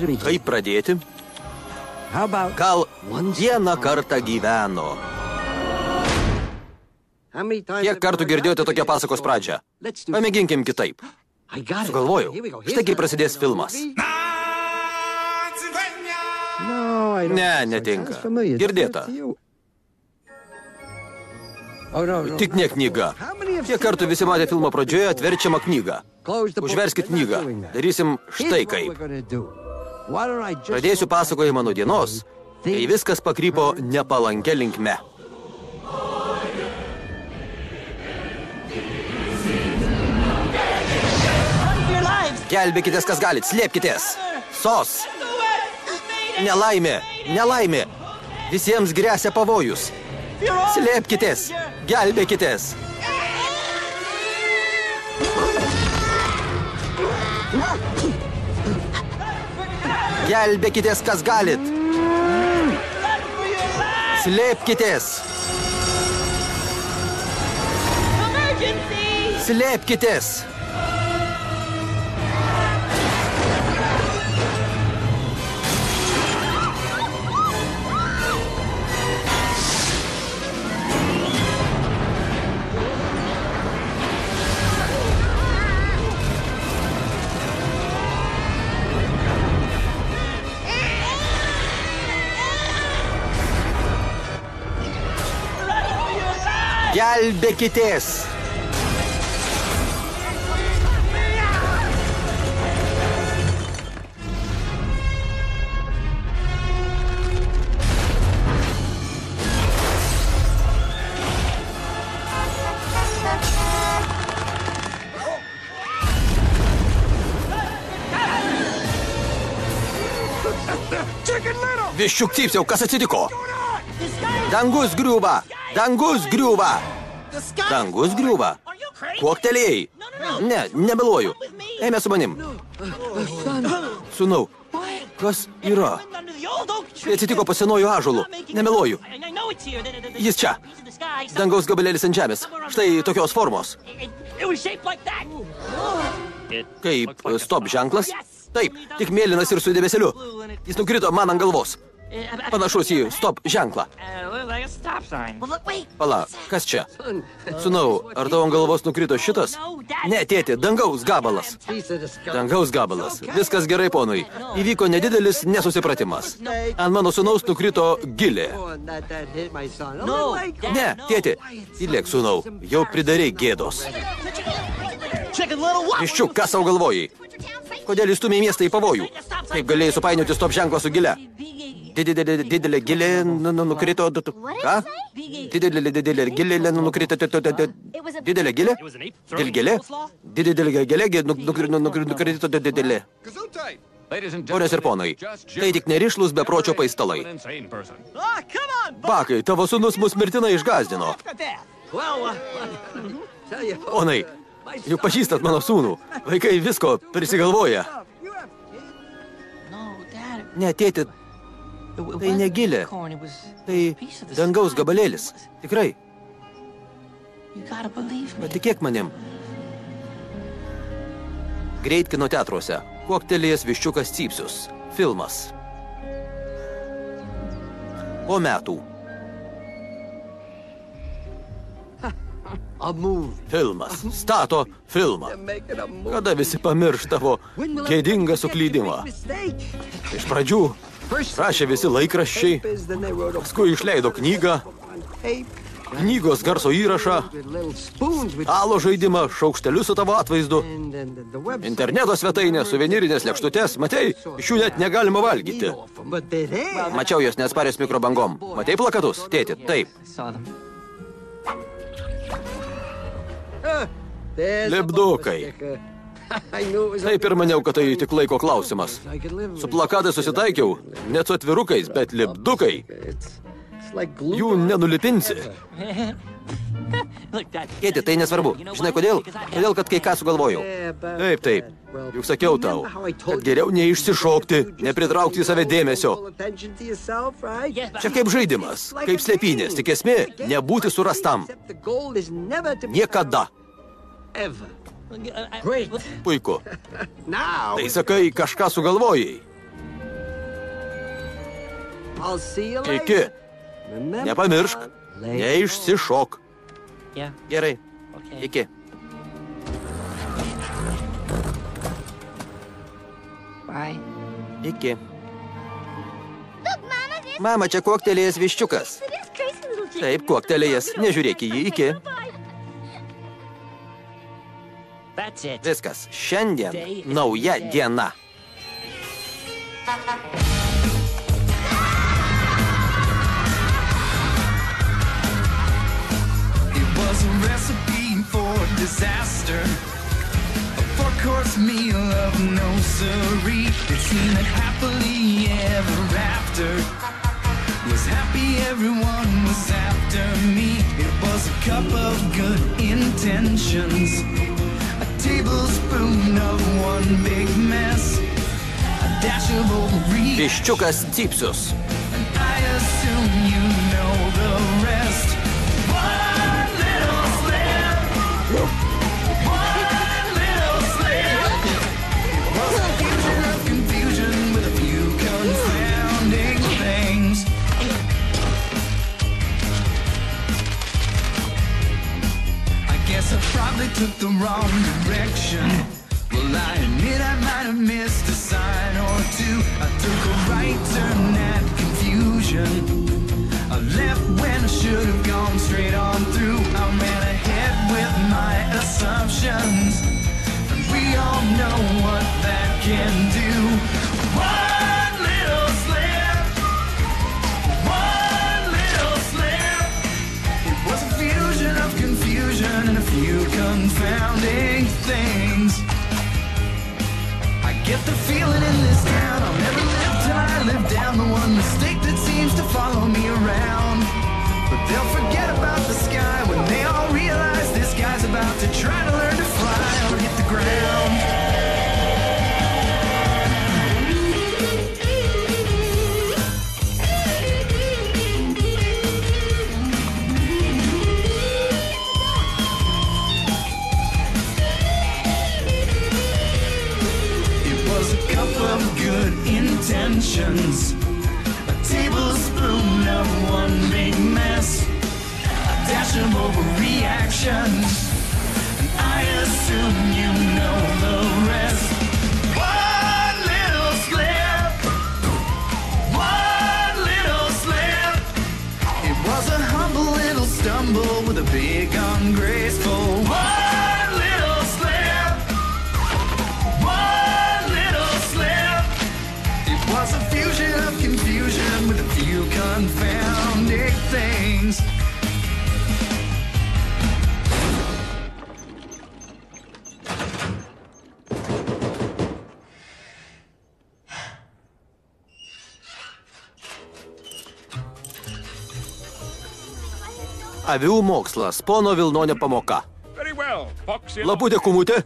Kaip pradėti? Gal vieną kartą gyveno. Kiek kartų girdėjote tokią pasakos pradžią? Pamėginkim kitaip. Sugalvojau. Štai kaip prasidės filmas. Ne, netinka. Girdėta. Tik ne knyga. Kiek kartų visi matė filmo pradžioje atverčiamą knygą? Užverskit knygą. Darysim štai kaip. Pradėsiu pasakojimą nuo dienos, kai viskas pakrypo nepalankę linkme. Gelbėkitės, kas galit, slėpkitės. Sos. Nelaimė, nelaimė. Visiems grėsia pavojus. Slėpkitės, gelbėkitės. Gelbėkitės, kas galit. Slėpkitės. Slėpkitės. Gelbėkitės. Viščiuk cypsiau, kas atsitiko? Dangus griūva! Dangus griūva! Dangus griūva. Kuoktelėjai. Ne, nemeluoju. Eime su manim. Sūnau, kas yra? Tai atsitiko po senuoju ažulu. Nemeluoju. Jis čia. Dangaus gabalėlis ant žemės. Štai tokios formos. Kaip stop ženklas? Taip, tik mėlynas ir su debeseliu. Jis nukrito man ant galvos. Panašus į stop ženklą. Pala, kas čia? Sūnau, ar tavo ant galvos nukrito šitas? Ne, tėti, dangaus gabalas. Dangaus gabalas. Viskas gerai, ponui. Įvyko nedidelis nesusipratimas. Ant mano sūnaus nukrito gilė. Ne, tėti, įlėk sūnau, jau pridarei gėdos. Iščiuk, ką savo galvojai? Kodėl įstumė miestą į pavojų? Kaip galėjai supainioti stop ženklą su gile? Didelė, didelė gilė nu, nu, nukrito. Ką? Didelė, didelė gilė nu, nukrito. Didelė gilė? Didelė gilė? Didelė gilė gi nu- nukri- nu- nukri- nukrito didelė. Ponios ir ponai, tai tik nerišlus bepročio paistalai. Bakai, tavo sunus mus mirtinai išgazdino. Ponai, juk pažįstat mano sūnų. Vaikai visko prisigalvoja. Ne, tėti, tai negilė. Tai dangaus gabalėlis. Tikrai, bet tikėk manim. Greit kino teatruose. Kuoktelėjęs viščiukas cypsius. Filmas. Po metų. Filmas. Stato filmą. Kada visi pamirš tavo gėdingą suklydimą? Iš pradžių rašė visi laikraščiai, paskui išleido knygą, knygos garso įrašą, stalo žaidimą, šaukštelius su tavo atvaizdu, interneto svetainę, suvenyrinės lėkštutės, matei, iš jų net negalima valgyti. Mačiau jos neatsparios mikrobangom. Matei plakatus, tėti? Taip. Lipdukai. Taip ir maniau, kad tai tik laiko klausimas. Su plakatais susitaikiau, net su atvirukais, bet lipdukai, jų nenulipinsi. Kėti, tai nesvarbu. Žinai kodėl? Todėl, kad kai ką sugalvojau. Taip, taip. Juk sakiau tau, kad geriau neišsišokti, nepritraukti į save dėmesio. Čia kaip žaidimas, kaip slėpynės, tik esmė - nebūti surastam. Niekada. Puiku. Tai sakai, kažką sugalvojai. Iki. Nepamiršk. Neišsišok. Gerai. Iki. Bye. Iki. Mama, čia koktelėjęs viščiukas. Taip, koktelėjęs. Nežiūrėk į jį. Iki. That's it. Viskas. Šiandien nauja diena. It for disaster. A four course meal of no siree. It seemed that happily ever after was happy everyone was after me. It was a cup of good intentions. A tablespoon of one big mess. A dash of. I probably took the wrong direction. Well, I admit I might have missed a sign or two. I took a right turn at confusion. I left when I should have gone straight on through. I ran ahead with my assumptions. And we all know what that can do. Get the feeling in this town I'll never live till I live down the one mistake that seems to follow me around. But they'll forget about the sky when they all realize this guy's about to try to learn Avių mokslas. Pono Vilnonio pamoka. Laputė kumutė.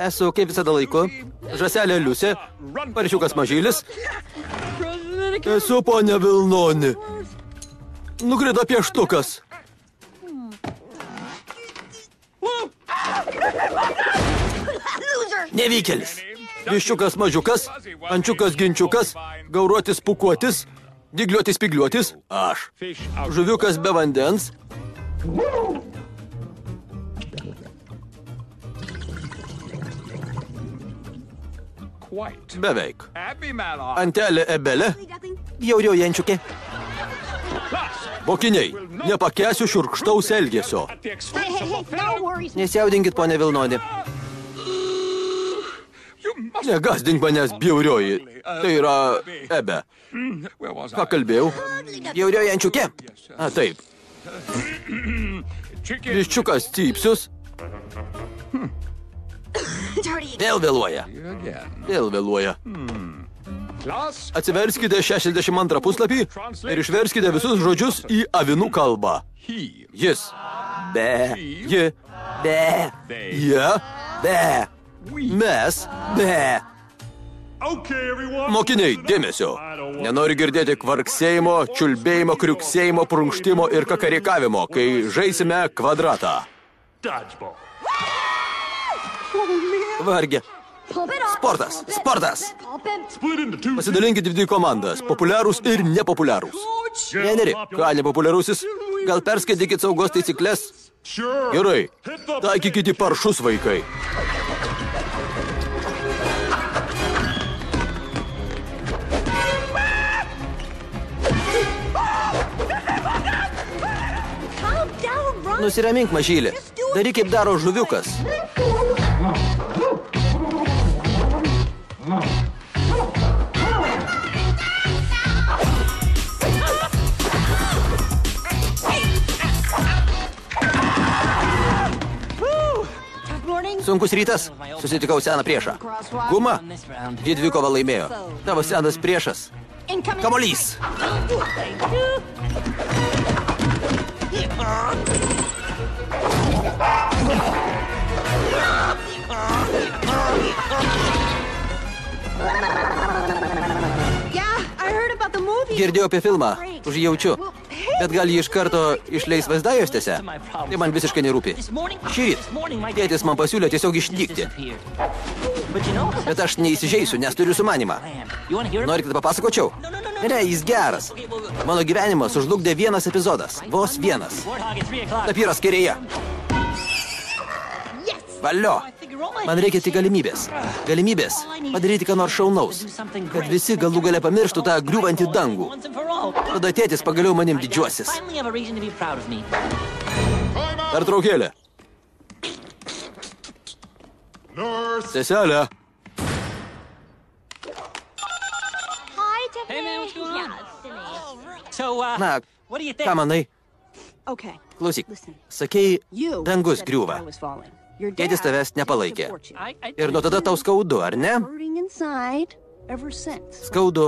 Esu kaip visada laiku. Žaselė Liusė. Paršiukas mažylis. Esu ponė Vilnoni. Nukrito pieštukas. Nevykėlis. Viščiukas mažiukas, ančiukas ginčiukas, gauruotis pukuotis, digliuotis pigliuotis, aš. Žuviukas be vandens. Beveik. Antelė ebelė, bjauriojančiukė. Plus, Mokiniai, nepakęsiu šiurkštaus elgesio. Nesijaudinkit, ponė must. Negasdink manęs bjaurioji. Tai yra ebe. Was Ką kalbėjau? Bjauriojančiukė. A, taip. Viščiukas cypsius. Vėl vėluoja. Vėl vėluoja. Plus, Atsiverskite 62 puslapį ir išverskite visus žodžius į avinų kalbą. Jis. Be. Ji. Be. Jie. Be. Mes. Be. Okay, everyone. Mokiniai, dėmesio. Nenoriu girdėti kvarksėjimo, čiulbėjimo, kriuksėjimo, prunkštimo ir kakarikavimo, kai žaisime kvadratą. Vargė. Sportas, sportas. Į dvi komandas - populiarūs ir nepopuliarūs. Treneri, ką nepopuliarusis? Gal perskaitykite saugos taisyklės? Gerai. Taikykite paršus vaikai. Nusiramink, mažylė. Daryk kaip daro žuviukas. Sunkus rytas. Susitikau seną priešą. Guma. Ji dvikovą laimėjo. Tavo senas priešas. Kamolys. Girdėjau apie filmą. Užjaučiu. Bet gal jį iš karto išleis vaizdajuostėse? Tai man visiškai nerūpi. Šįryt tėtis man pasiūlė tiesiog išnykti. Bet aš neįsižeisiu, nes turiu sumanimą. Nori, kad papasakočiau? Ne, jis geras. Mano gyvenimą sužlugdė vienas epizodas. Vos vienas. Tapyras kairėje. Valio. Man reikia tik galimybės. Galimybės padaryti ką nors šaunaus. Kad visi galų gale pamirštų tą griūvantį dangų. Tada tėtis pagaliau manim didžiuosis. Pertraukėlė. nurse. Seselė. Uh, Na, ką manai? Klausyk. Sakei, dangus griūva. Tėtis tavęs nepalaikė. Ir nuo tada tau skaudu, ar ne? Skaudu.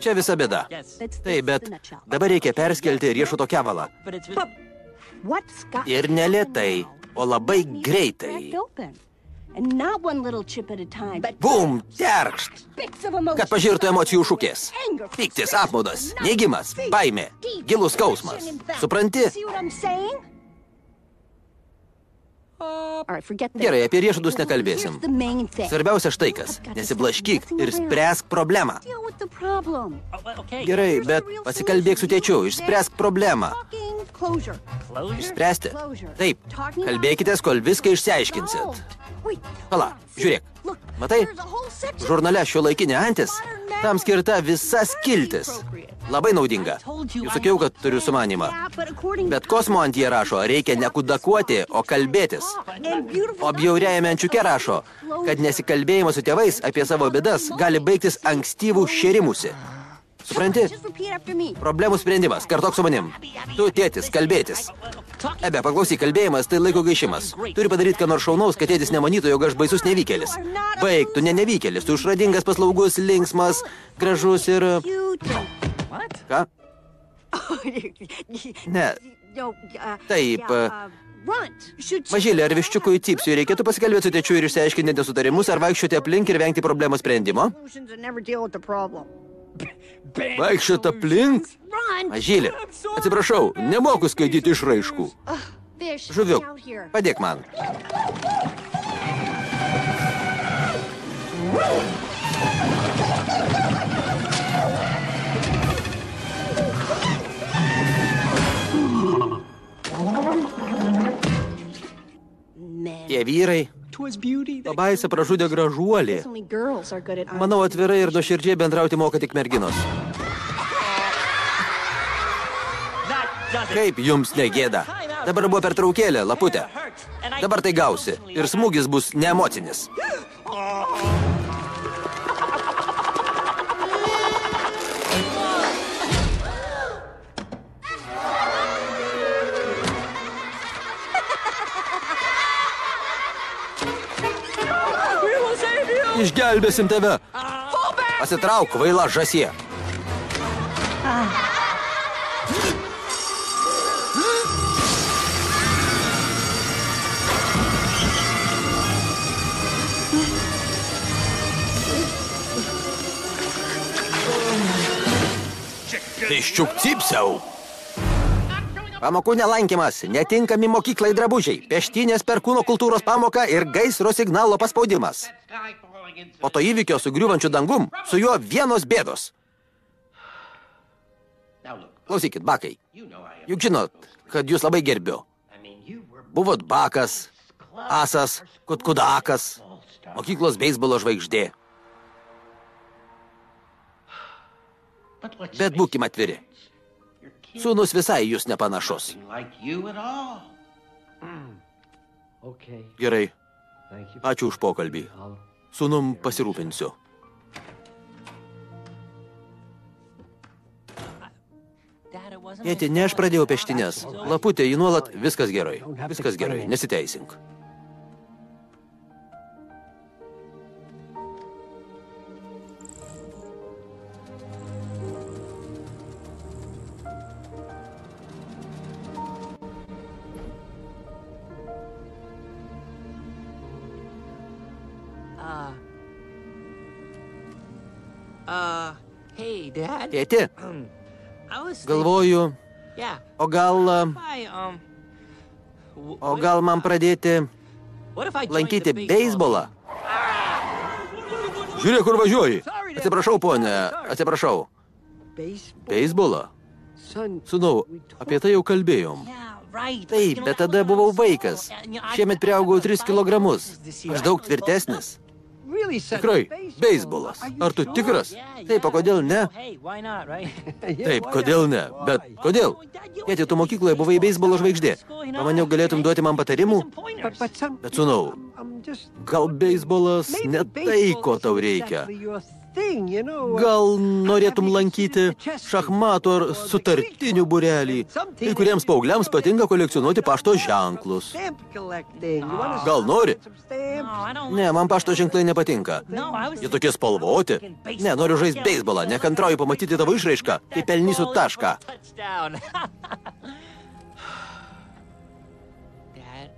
Čia visa bėda. Taip, bet dabar reikia perskelti riešuto kevalą. Ir to nelėtai, o labai greitai. Bum, terkšt. Kad pažirtų emocijų šūkės. Piktis, apmaudas, neigimas, baimė, gilus skausmas. Supranti? Gerai, apie riešutus nekalbėsim. Here's the main thing. Svarbiausia štai kas. Nesiblaškyk ir spręsk problemą. Oh. Gerai, bet pasikalbėk su tėčiu, išspręsk problemą. Talking closure. Closure? Spręsti. Closure. Taip, kalbėkitės, kol viską išsiaiškinsit. Pala, žiūrėk. Matai? Žurnale šio laikinė antis, tam skirta visa skiltis. Labai naudinga. Jau sakiau, kad turiu sumanimą. Bet kosmo ant jie rašo, reikia nekudakuoti, o kalbėtis. O bjauriajame ančiuke rašo, kad nesikalbėjimas su tėvais apie savo bėdas gali baigtis ankstyvų šėrimusi. Supranti? Problemų sprendimas. Kartok su manim. Tu, tėtis, kalbėtis. Ebe, paklausyk, kalbėjimas tai laiko gaišimas. Turi padaryti ką nors šaunaus, kad tėtis nemanytų, jog aš baisus nevykėlis. Baig, tu ne nevykėlis, tu išradingas, paslaugus, linksmas, gražus ir... Ką? Ne. Uh, Taip, uh. Should Mažylė, ar viščiukui cipsiu reikėtų pasikalbėti su tėčiu ir išsiaiškinti nesutarimus, ar vaikščioti aplink ir vengti problemos sprendimo? Solutions and never deal with the problem. Vaikščioti aplink? Run. Mažylė, atsiprašau, nemoku skaityti išraiškų. Fish. Žuviuk, get out here. padėk man. Men. Tie vyrai, Pabaisa pražudė at Manau, atvirai ir nuoširdžiai bendrauti moka tik merginos. Kaip jums negėda? Dabar buvo pertraukėlė, laputė. Dabar tai gausi. Ir smūgis bus neemocinis. Išgelbėsim tave. Pasitrauk, vaila žasie. Viščiuk cipsiau. Pamokų nelankimas, netinkami mokyklai drabužiai, peštinės per kūno kultūros pamoką ir gaisro signalo paspaudimas. Po to įvykio su griūvančiu dangum, su juo vienos bėdos. Klausykit, bakai, juk žinot, kad jūs labai gerbiu. Buvot bakas, asas, kutkudakas, mokyklos beisbolo žvaigždė. Bet būkim atviri. Sūnus visai jūs nepanašus. Gerai, ačiū už pokalbį. Sūnum pasirūpinsiu. Tėti, ne aš pradėjau peštinės. Laputė, jį nuolat viskas gerai. Viskas gerai, nesiteisink. Tėti, galvoju, o gal, o gal man pradėti lankyti beisbolą? Žiūrėk, kur važiuoji. Atsiprašau, ponė, atsiprašau. Beisbolą? Sūnau, apie tai jau kalbėjom. Taip, bet tada buvau vaikas. Šiemet priaugau 3 kilogramus. Aš daug tvirtesnis. Tikrai, beisbolas. Ar tu tikras? Taip, o kodėl ne? Taip, kodėl ne? Bet kodėl? Tėti, tu mokykloje buvai beisbolo žvaigždė. Pamaniau, galėtum duoti man patarimų? Bet sūnau, gal beisbolas ne tai, ko tau reikia. Gal norėtum lankyti šachmatų ar sutartinių burelį. Kai kuriems paaugliams patinka kolekcionuoti pašto ženklus. Gal nori? Ne, man pašto ženklai nepatinka. Jie tokie spalvoti. Ne, noriu žaisti beisbolą. Nekantrauju pamatyti tavo išraišką, kai pelnysiu tašką.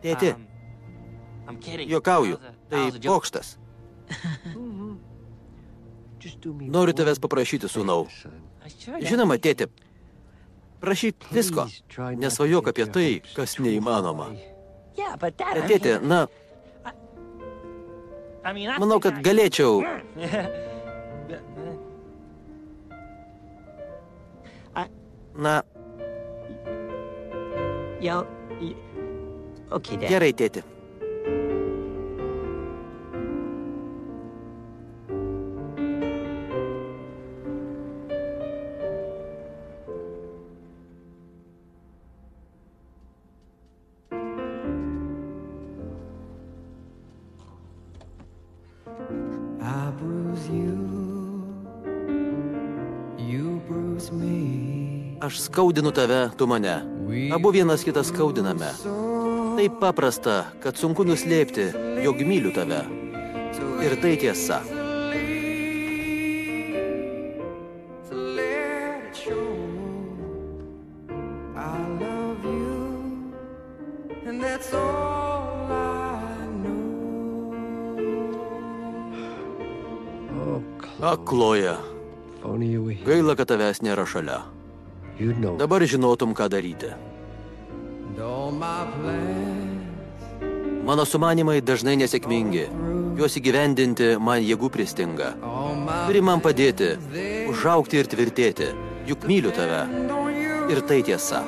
Tėti. um. Jokauju. Tai pokštas. Noriu tavęs paprašyti, sūnau. Žinoma, tėti, prašyk visko. Nesvajok apie tai, kas neįmanoma. Bet, tėti, na, manau, kad galėčiau. Na, gerai, tėti. Skaudinu tave, tu mane. Abu vienas kitą skaudiname. Taip paprasta, kad sunku nuslėpti, jog myliu tave. Ir tai tiesa. Know. Akloja. Gaila, kad tavęs nėra šalia. Dabar žinotum, ką daryti. Mano sumanimai dažnai nesėkmingi. Juos įgyvendinti man jėgų pristinga. Turi man padėti, užaukti ir tvirtėti. Juk myliu tave. Ir tai tiesa.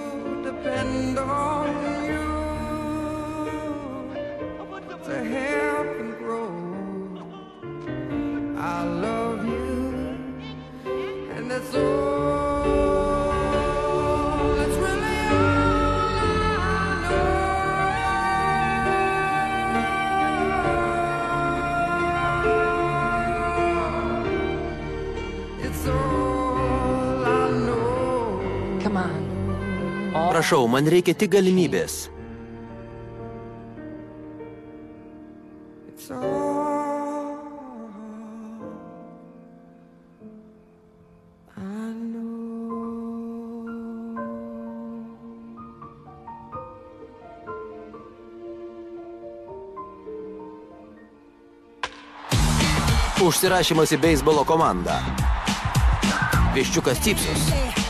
Prašau, man reikia tik galimybės. Užsirašymas į beisbolo komandą. Viščiukas Cipsus.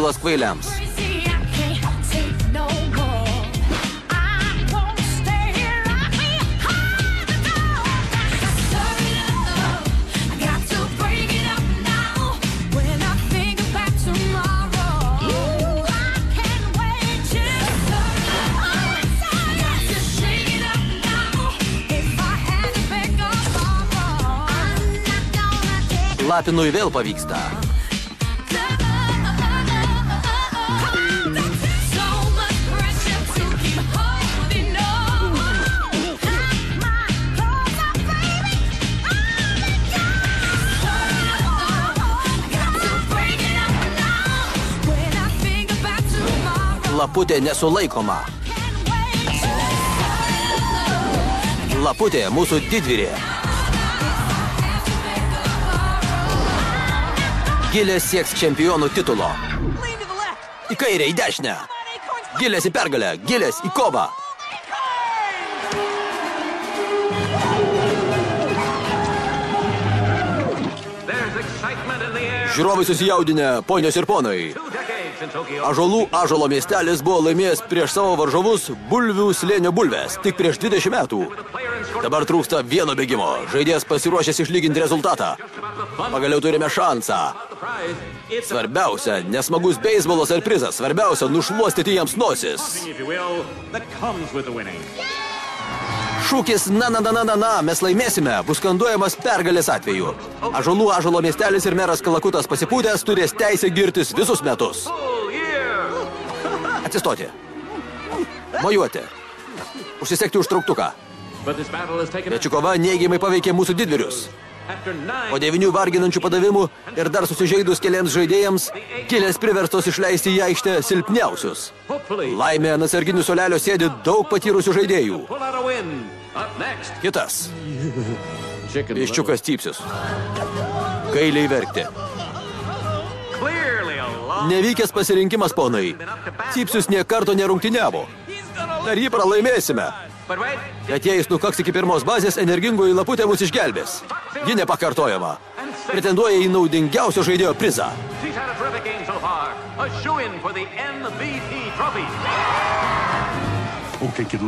Gonna take Lapinui vėl pavyksta. Laputė nesulaikoma. Laputė mūsų didvyrė. Gilės sieks čempionų titulo. Į kairę, į dešinę. Gilės į pergalę, gilės į kovą. Žiūrovai susijaudinę, ponios ir ponai. Ažolų ažolo miestelis buvo laimėjęs prieš savo varžovus bulvių slėnio bulvės tik prieš 20 metų. Dabar trūksta vieno bėgimo. Žaidėjas pasiruošęs išlyginti rezultatą. Pagaliau turime šansą. Svarbiausia, nesmagus beisbolas ar prizas. Svarbiausia, nušluostyti jiems nosis. if Šūkis na na na na na na, mes laimėsime, bus skanduojamas pergalės atveju. Ažolų ažolo miestelis ir meras Kalakutas pasipūtęs turės teisę girtis visus metus. Atsistoti. Mojuoti. Užsisekti užtrauktuką. But this battle has taken Pečių kova neigiamai paveikė mūsų didvyrius. Po devinių varginančių padavimų ir dar susižeidus keliams žaidėjams, kilės priverstos išleisti į aikštę silpniausius. Laimė ant atsarginių solelio sėdi daug patyrusių žaidėjų. Kitas. Iščiukas typsius. Gailiai verkti. Nevykęs pasirinkimas, ponai. Cypsius niekarto nerungtiniavo. Ar jį pralaimėsime? Bet jei jis nukaks iki pirmos bazės, energingoji laputė mus išgelbės. Ji nepakartojama. Pretenduoja į naudingiausio žaidėjo prizą.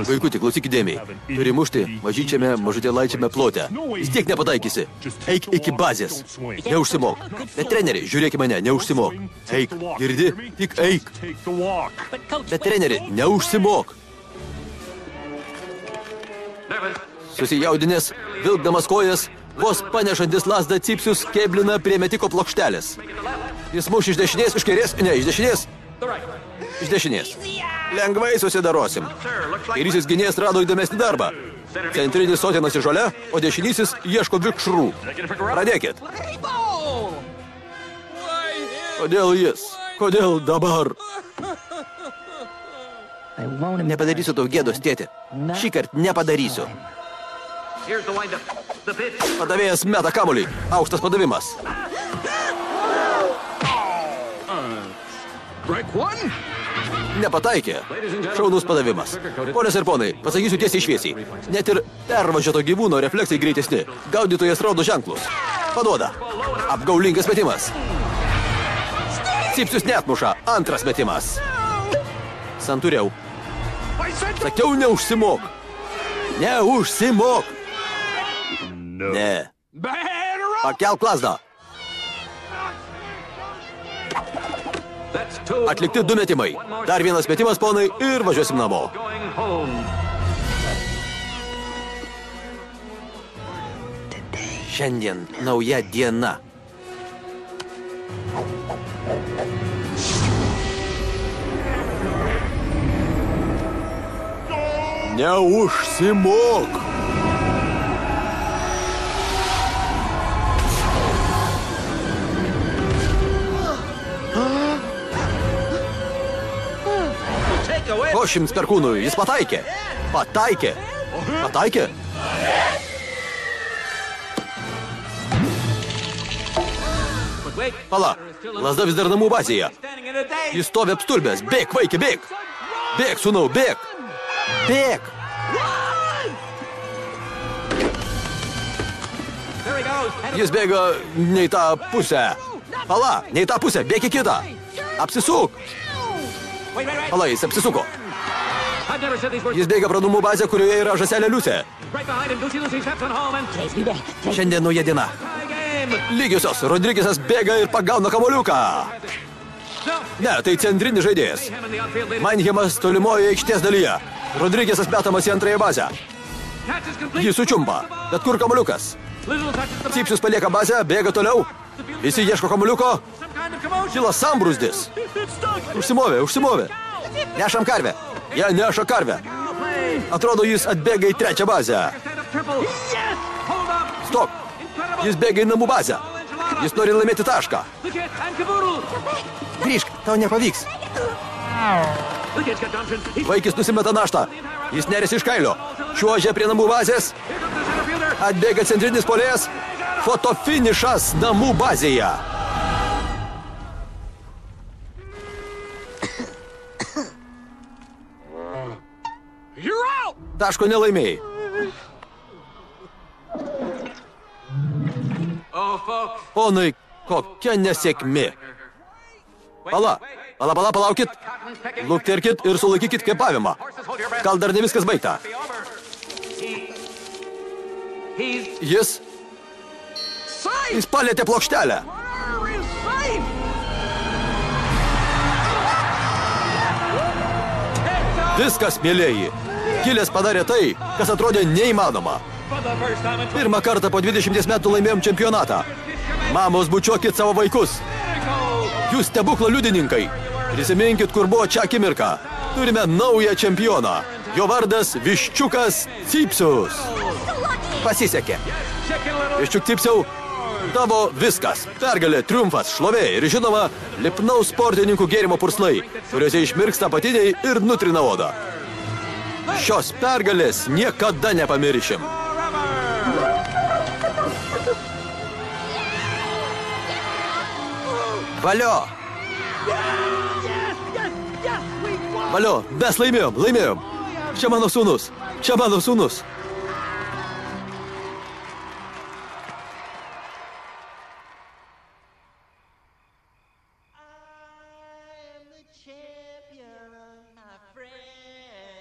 Vaikutį, klausyk dėmiai. Turi mušti mažyčiame, mažutėlaičiame plote. Vis tiek nepataikysi. Eik iki bazės. Neužsimok. Bet treneri, žiūrėk į mane, neužsimok. Eik, girdi, tik eik. Bet treneri, neužsimok. Nervous. Susijaudinės, vilkdamas kojas, vos panešantis lasdą cipsius keblina prie metiko plokštelės. Jis muš iš dešinės, iš kairės, ne, iš dešinės, iš dešinės. Lengvai susidarosim. Kairysis gynėjas rado įdomesnį darbą. Centrinis sotinasi žalia, o dešinysis ieško vikšrų. Pradėkit. Kodėl jis? Kodėl dabar? Nepadarysiu tau gėdos, tėti. Šį kartą nepadarysiu. Padavėjas meta kamuolį. Aukštas padavimas. Nepataikė. Šaunus padavimas. Ponios ir ponai, pasakysiu tiesiai šviesiai. Net ir pervažiuoto gyvūno refleksai greitesni. Gaudytojas rodo ženklus. Paduoda. Apgaulingas metimas. Cipsius netmuša. Antras metimas. Santūriau. Sakiau, neužsimok. Neužsimok. Ne. Pakelk lasdą. Atlikti du metimai. Dar vienas metimas, ponai, ir važiuosim namo. Šiandien nauja diena. Neužsimok. Take Po šimts perkūnų, jis pataikė. Pataikė. Pataikė. Pala, lasda vis dar namų bazėje. Jis stovi apstulbęs. Bėk, vaikė, bėk. Bėk, sūnau, bėk. Head Jis bėga ne į tą pusę. Pala, ne į tą pusę, bėk į kitą. Apsisuk. Pala, jis apsisuko. Jis bėga pro namų bazę, kurioje yra žaselė liusė. Šiandien nauja diena. Lygiosios, Rodrigesas bėga ir pagauna kamoliuką. Ne, tai centrinis žaidėjas. Manhemas tolimoje aikštės dalyje. Rodrigesas metamas į antrąją bazę. Jį sučiumpa. Bet kur ball. Cipsius palieka bazę, bėga toliau. Visi ieško commotion. Kila sambrūzdis. Užsimovė, užsimovė. Nešam karvę. Jie neša karvę. Atrodo, jis atbėga į trečią bazę. Stop. Jis bėga į namų bazę. Jis nori laimėti tašką. Grįžk, tau nepavyks. Vaikis nusimeta naštą. Jis nerisi iš kailio. Čiuožia prie namų bazės. Atbėga centrinis polės. Fotofinišas namų bazėje. Taško nelaimėjai. Oh. Ponai, kokia nesėkmė. Pala, pala, pala, palaukit. Lukterkit ir sulaikykit kvepavimą. Gal dar ne viskas baigta. Jis, jis palėtė plokštelę. Viskas, mėlyjeji. Kilės padarė tai, kas atrodė neįmanoma. Pirmą kartą po 20 metų laimėjom čempionatą. Mamos, bučiuokit savo vaikus. Jūs stebuklo liudininkai. Prisiminkit, kur buvo čia akimirka. Turime naują čempioną. Jo vardas Viščiukas Cipsius. Pasisekė. Viščiuk Cipsiau, tavo viskas. Pergalė, triumfas, šlovė ir žinoma, lipnaus sportininkų gėrimo purslai, kuriuose išmirksta patiniai ir nutrina odą. Šios pergalės niekada nepamiršim. Valio! Valio, mes laimėjom, laimėjom. Čia mano sūnus, čia mano sūnus.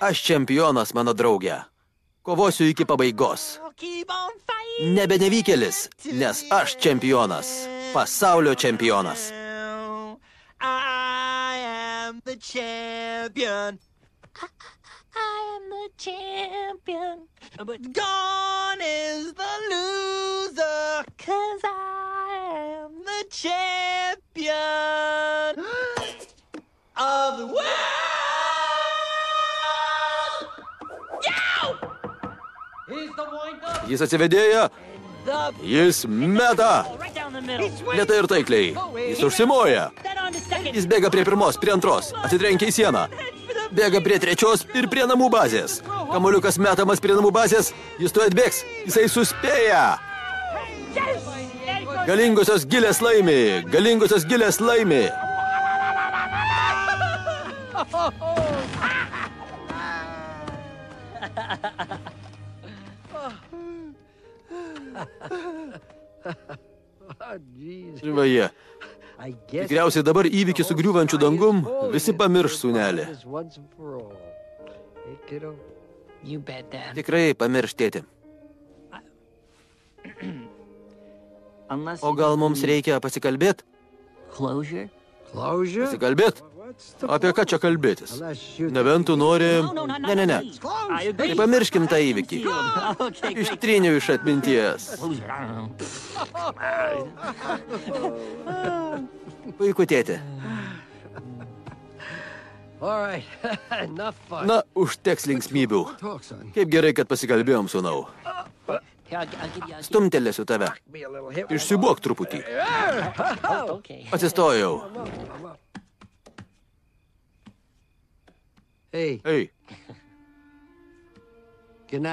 Aš čempionas, mano draugė. Kovosiu iki pabaigos. Nebe nevykėlis, nes aš čempionas. Pasaulio čempionas. I am the champion. I am the champion. But gone is the loser. Cause I am The champion of the world. Jis atsivedėja, The jis meta. right down the middle. Lietai ir taikliai. Jis užsimoja. Jis bėga prie pirmos, prie antros, atitrenkia į sieną. Bėga prie trečios ir prie namų bazės. Kamuoliukas metamas prie namų bazės, jis tuoj atbėgs. Jisai suspėja. Galingosios gilės laimi. Galingosios gilės laimi. Vaje. I guess Tikriausiai dabar įvykį su griūvančiu dangum visi pamirš Dad. Tikrai pamirštėti. Unless O gal mums reikia pasikalbėti? Pasikalbėti? Apie ką čia kalbėtis? Nebent tu nori... Ne, ne, ne. Tai pamirškim tą įvykį. Ištryniau iš atminties. Puiku, tėti. Na, užteks linksmybių. Kaip gerai, kad pasikalbėjom, sūnau. Stumtelėsiu tave. Išsibuok truputį. Atsistojau. Ei. Ei.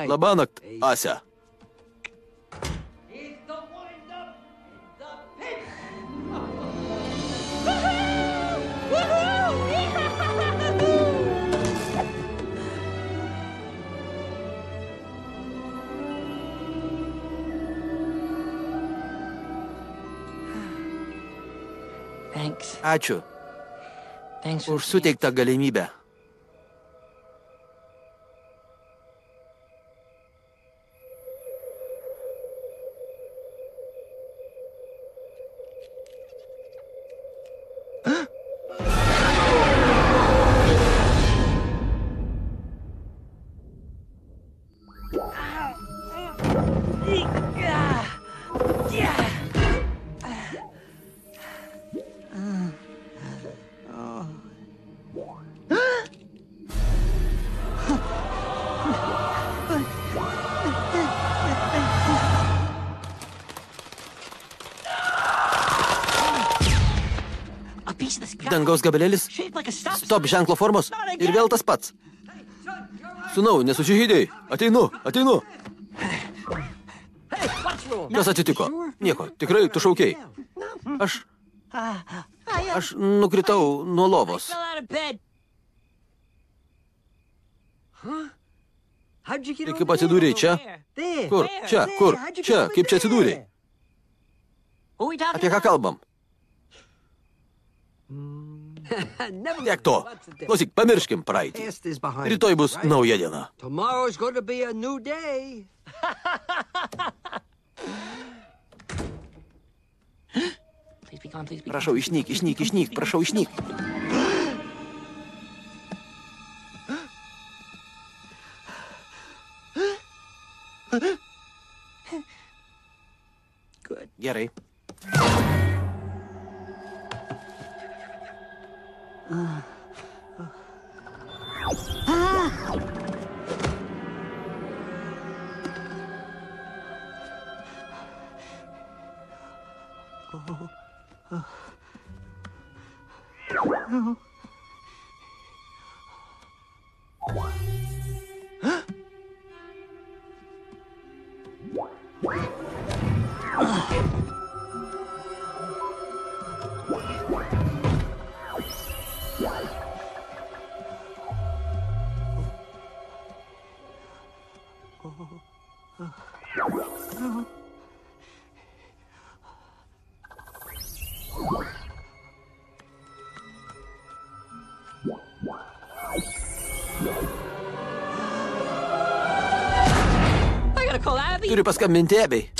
Labanakt, Asia. Ačiū už suteiktą galimybę. Dangaus a stop. ženklo formos ir vėl tas pats. Sūnau, nesužydėjai. Ateinu, ateinu. Kas atsitiko? Nieko, tikrai tu šaukiai. Aš, aš nukritau nuo lovos. Over kaip atsidūrė čia? Kur? Čia, kur? Čia, kaip čia there? atsidūrė? Who are we talking Apie ką kalbam? Never Tiek to. Klausyk, pamirškim praeitį. Rytoj us, bus nauja diena. Prašau, išnyk, išnyk, išnyk, prašau, išnyk. 啊。啊。啊。哦啊。哦嗯 Turiu paskambinti Ebei.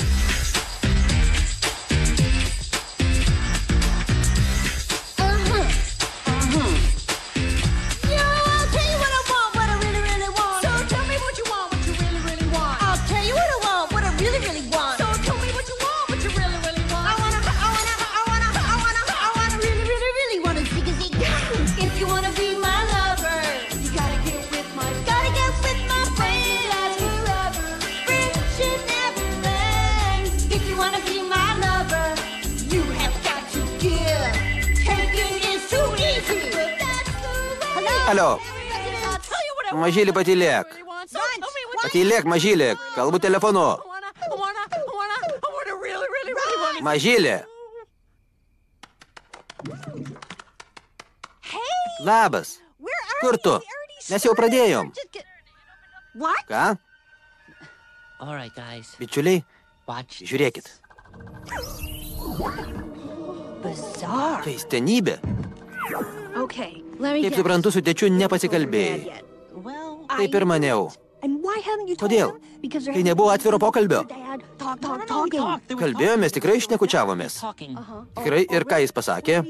Mažylį patylėk. Patylėk, mažylį, kalbu telefonu. Mažylė. Labas. Kur tu? Mes jau pradėjom. Ką? Bičiuliai, žiūrėkit. Keistenybė. Kaip suprantu, su tėčiu Dad nepasikalbėjai. Taip ir maniau. Kodėl? Kai nebuvo atviro pokalbio. Kalbėjomės, tikrai išnekučiavomės. Uh-huh. Tikrai, ir ką jis pasakė?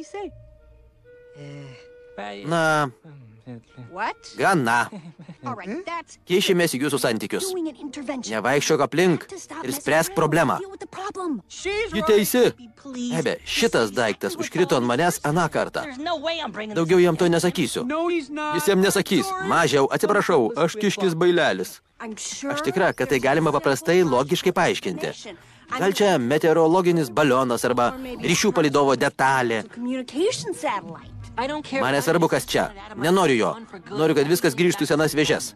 Na? Gana. That's Kišimės į jūsų santykius. doing an intervention. Nevaikščiok aplink To stop ir spręsk problemą. deal with the problem. Ji teisi. Ebe, šitas daiktas užkrito ant manęs aną kartą. Daugiau jam to nesakysiu. Jis jam nesakys. Mažiau, atsiprašau, aš kiškis bailelis. Aš tikra, kad tai galima paprastai logiškai paaiškinti. Gal čia meteorologinis balionas arba ryšių palidovo detalė. Man nesvarbu, kas čia. Nenoriu jo. Noriu, kad viskas grįžtų į senas vėžes.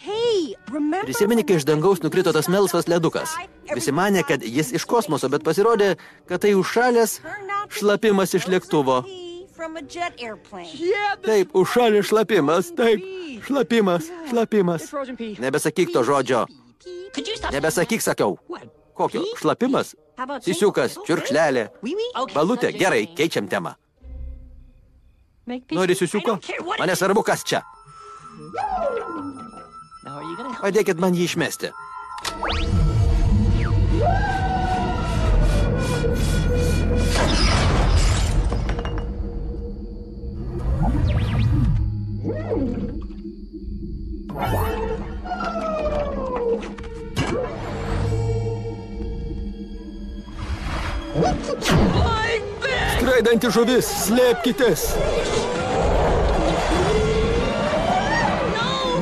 Hey, remember Prisimeni, kai iš dangaus nukrito tas melsvas ledukas. Visi mane, kad jis iš kosmoso, bet pasirodė, kad tai užšalęs šlapimas iš lėktuvo. Taip, užšalęs šlapimas, taip. Šlapimas, šlapimas. Nebesakyk to žodžio. Nebesakyk, sakiau. Kokio? Šlapimas? Sisiukas, čiurkšlelė. Balutė, gerai, keičiam temą. Nori sisiuko? Mane svarbu, kas čia. Padėkit man jį išmesti. Skraidanti žuvis, slėpkitės.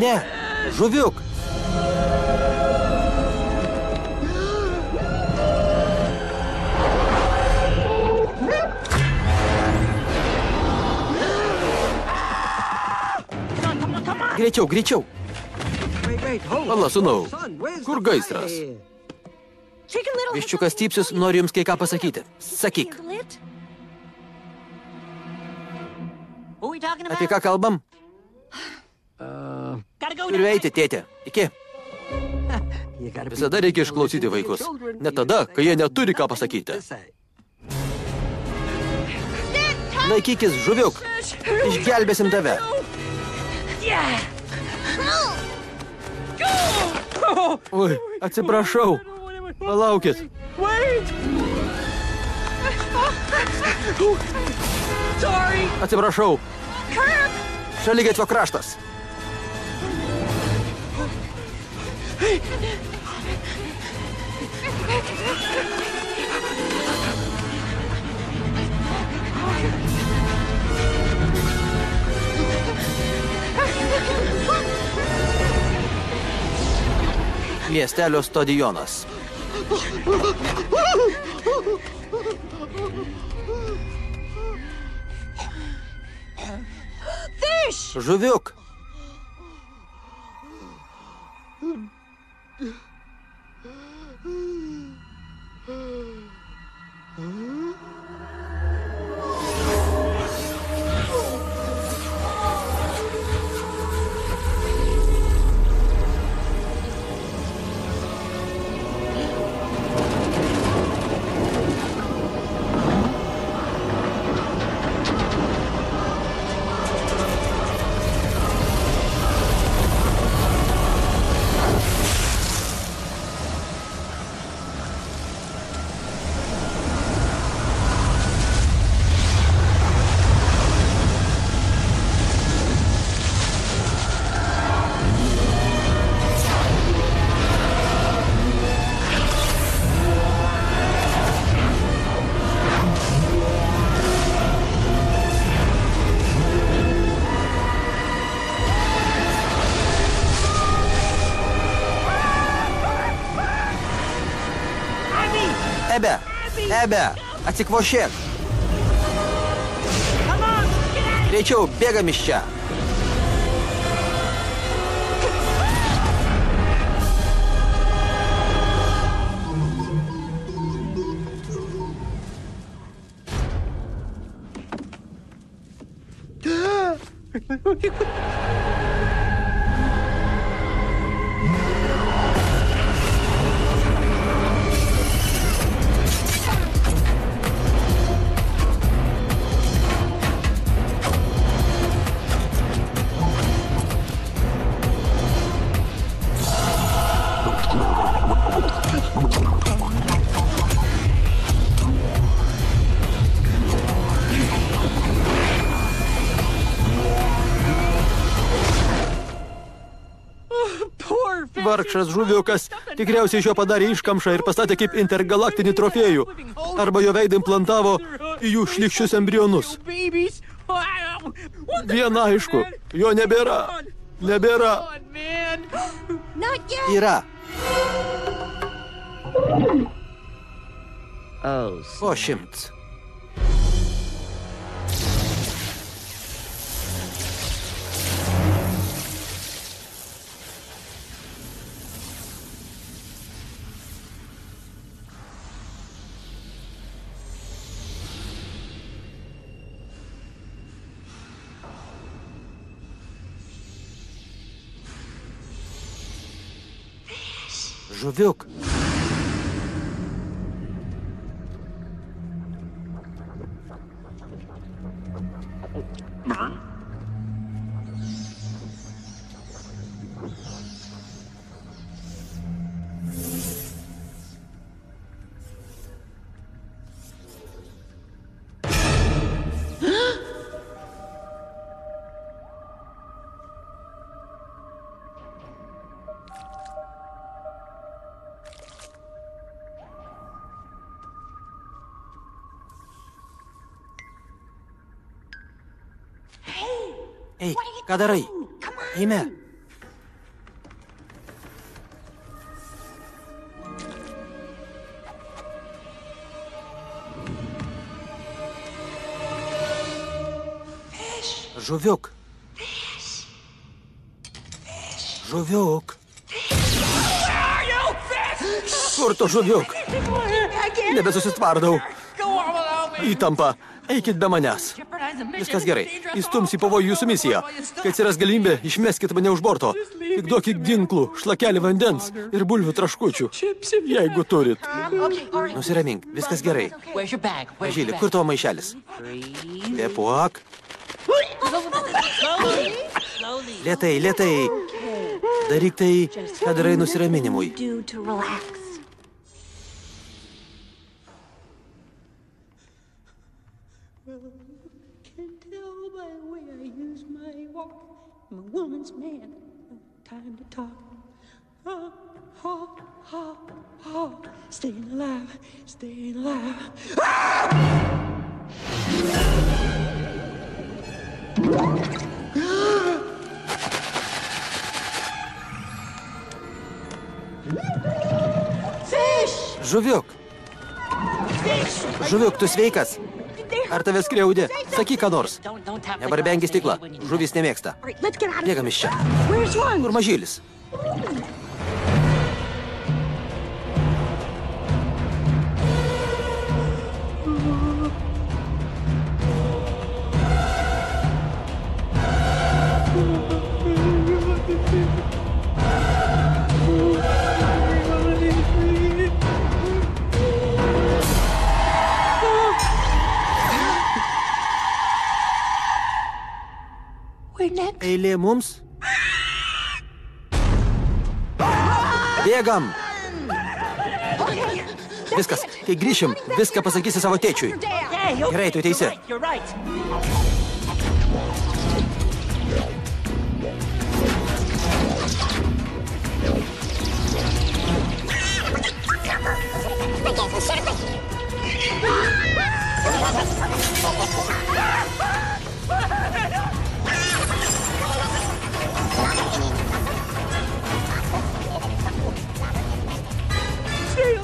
Ne, žuviuk. Greičiau, greičiau. Pala, sūnau. Kur gaisras? Viščiukas Typsius nori jums kai ką pasakyti. Sakyk, apie ką kalbam? Go Turiu eiti, tėtė. Iki. Visada reikia išklausyti vaikus. Net tada, kai jie neturi ką pasakyti. Laikykis, žuviuk. Išgelbėsim tave. Oi, atsiprašau. Palaukit. Atsiprašau. Šalygatvio kraštas. Miestelio stadionas. Žuviuk. Ebe, Ebe, atsikvošėk. Greičiau, bėgam iš čia. Vargšas žuviukas tikriausiai iš jo padarė iškamšą ir pastatė kaip intergalaktinį trofėjų. Arba jo veidą implantavo į jų šlikščius embrionus. Viena aišku, jo nebėra. Nebėra. Yra. Oh, Po šimts. Žuviuk. Tu žuviuk? Nebesusitvardau. Go on without me. Įtampa. Eikit be manęs. Viskas gerai. Įstums į pavojų jūsų misiją. Kai atsiras galimybė, išmeskit mane už borto. Tik duokit ginklų, šlakelį vandens ir bulvių traškučių. Jeigu turit. Nusiramink, viskas gerai. Bag? kur tavo maišelis? Kvepuok. Lietai, lietai. Daryk tai, ką darai nusiraminimui. I'm a woman's man. No time to talk. Ha, ha, ha, ha. Staying alive, staying alive. Žuviuk. Žuviuk, tu sveikas? Ar tave skriaudė? Sakyk, ką nors. Nebarbengi stiklą. Žuvis nemėgsta. Bėgam iš čia. Kur mažylis? Next? Eilė mums? Bėgam! Viskas, kai grįšim, viską pasakysi savo tėčiui. Gerai, tu teisi. you're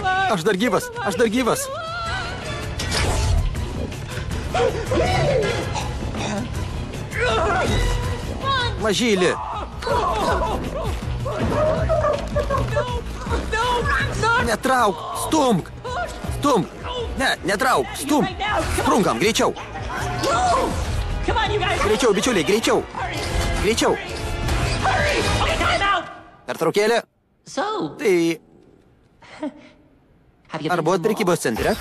Aš dar gyvas, aš dar gyvas. Mažylį. Netrauk, stumk. Stumk. Ne, netrauk, stumk. Sprunkam, greičiau. Greičiau, bičiuliai, greičiau. Greičiau. Pertraukėlė. Tai ar buvot prekybos centre?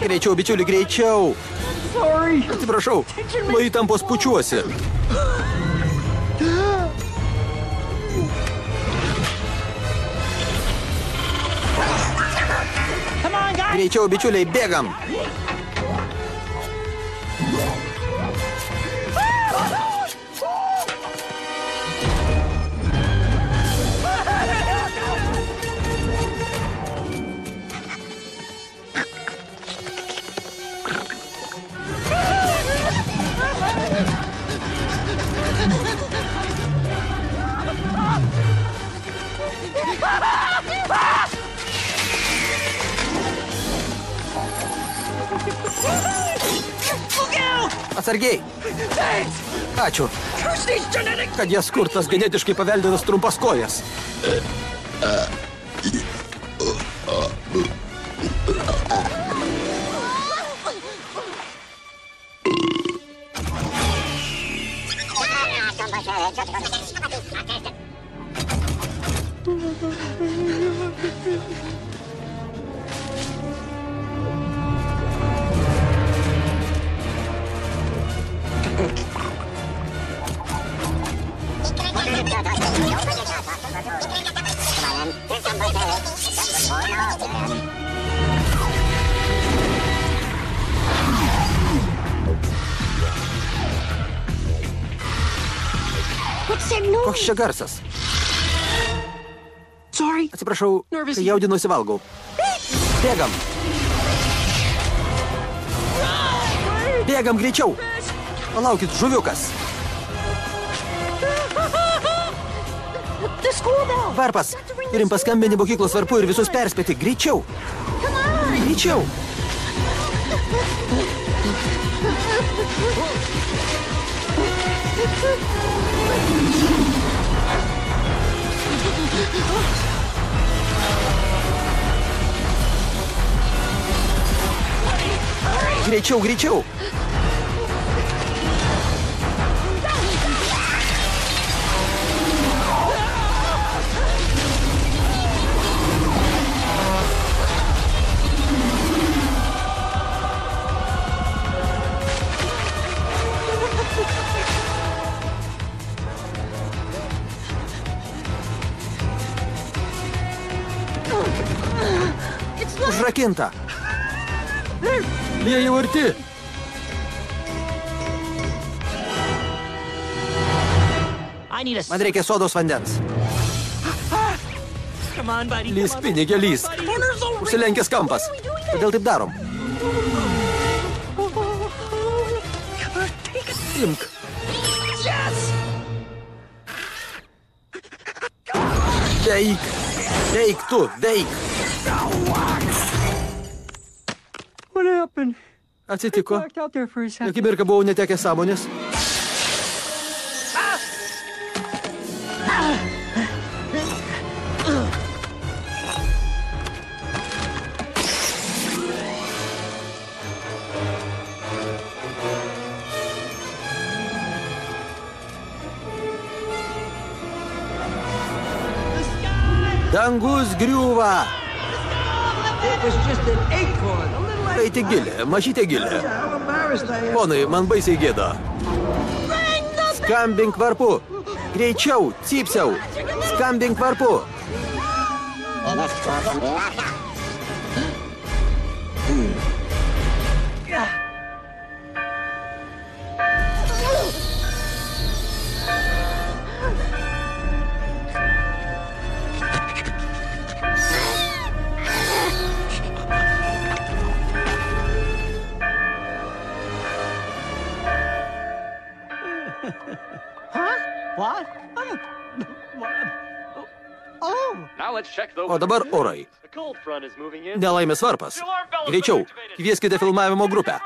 Greičiau, bičiuli, greičiau. Atsiprašau, nuo įtampos pučiuosi. Come on, guys. Greičiau, bičiuliai, bėgam. Atsargiai. Ačiū. Kad jas kurtas genetiškai paveldėtas trumpas kojas. What's čia garsas? Sorry. Atsiprašau, kai jaudinuosi valgau. Bėgam. Bėgam greičiau. Palaukit, žuviukas. Varpas. Turim paskambinti mokyklos varpu ir visus perspėti. Greičiau. Greičiau. Greičiau, greičiau. It's Užrakinta. Jie jau arti. Man reikia sodos vandens. Come on, buddy. Lys pinigė, lys. Užsilenkęs kampas. Kodėl taip darom? Imk. Deik. Deik tu. What happened? Atsitiko. Akimirką buvau netekęs sąmonės. Dangus griūva. It was just an acorn, a little Tai tik gilė, mažytė gilė. Ponai, man baisiai gėda. Skambink varpu. Greičiau, cypsiau. Skambink varpu. What? O dabar orai. Nelaimės varpas. Greičiau, kvieskite filmavimo grupę.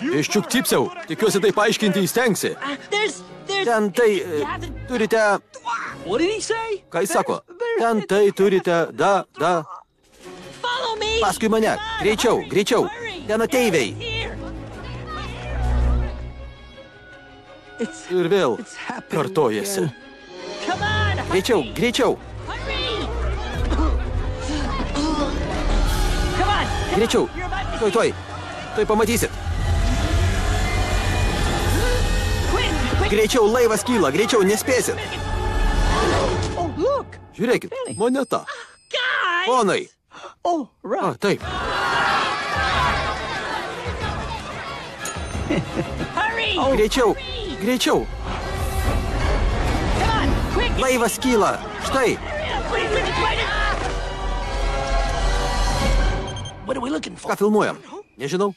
You Iščiuk cypsiau. Tikiuosi tai paaiškinti įstengsi. Ten tai e, turite... What did he say? Ką jis sako? Ten tai turite... Da, da. Follow me. Paskui mane. Greičiau, hurry, greičiau. hurry. Ten ateiviai. Ir vėl it's happening. kartojasi. Greičiau, hurry. greičiau. Greičiau. Tuoj, tuoj. Tuoj pamatysit. Greičiau laivas kyla, greičiau nespėsit. Oh, look. Žiūrėkit, moneta. Guys. Ponai. Oh, right. A, taip. Hurry. Greičiau, Hurry. greičiau. Come on, quick. Laivas kyla. Štai. Quick, quick, quick. What are we looking for? Ką filmuojam? Nežinau.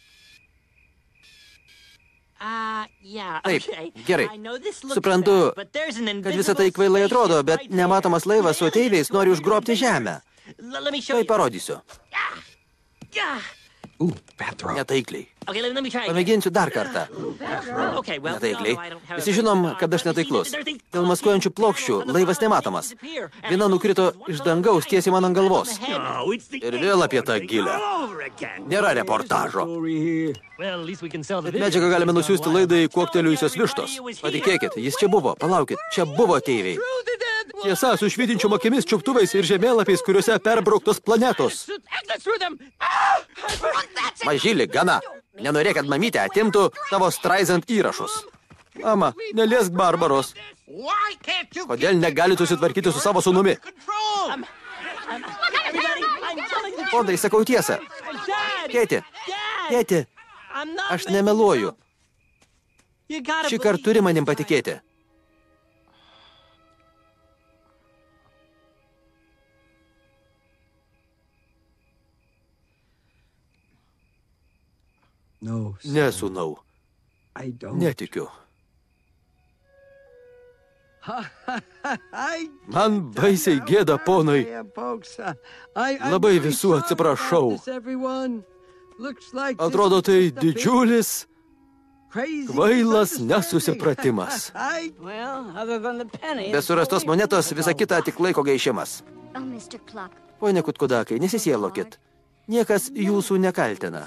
Uh, yeah, Taip, gerai. Suprantu, Kad visą tai kvailai atrodo, bet nematomas laivas su ateiviais nori užgrobti žemę. Tai parodysiu. Yeah. Netaikliai. Try. again. Pamėginsiu dar kartą. Okay, well, Netaikliai. no, no, I don't have Visi žinom, kad aš netaiklus. Dėl maskuojančių plokščių laivas nematomas. Viena nukrito iš dangaus tiesiai man ant galvos. Ir vėl apie tą gilę. Nėra reportažo. The Medžiagą galime nusiųsti laidai kuokteliusios vištos. Patikėkit, jis čia buvo. Palaukit, čia buvo ateiviai. Tiesa, su švytinčiom akimis, čiuptuvais ir žemėlapiais, kuriuose perbrauktos planetos. Mažylį, gana. Nenorėk, kad mamytė atimtų tavo straizant įrašus. Mama, neliesk Barbaros. Kodėl negali susitvarkyti su savo the Fondai, sakau tiesą. Tėti, tėti, aš nemeluoju. Šį kartą turi manim patikėti. Ne, sūnau, I don't. netikiu. I Man baisiai gėda, ponai. Labai visų atsiprašau. Atrodo, tai didžiulis, kvailas nesusipratimas. Be surastos monetos visa kita tik laiko gaišimas. Oh, Pone Kutkudakai, nesisielokit. Niekas jūsų nekaltina.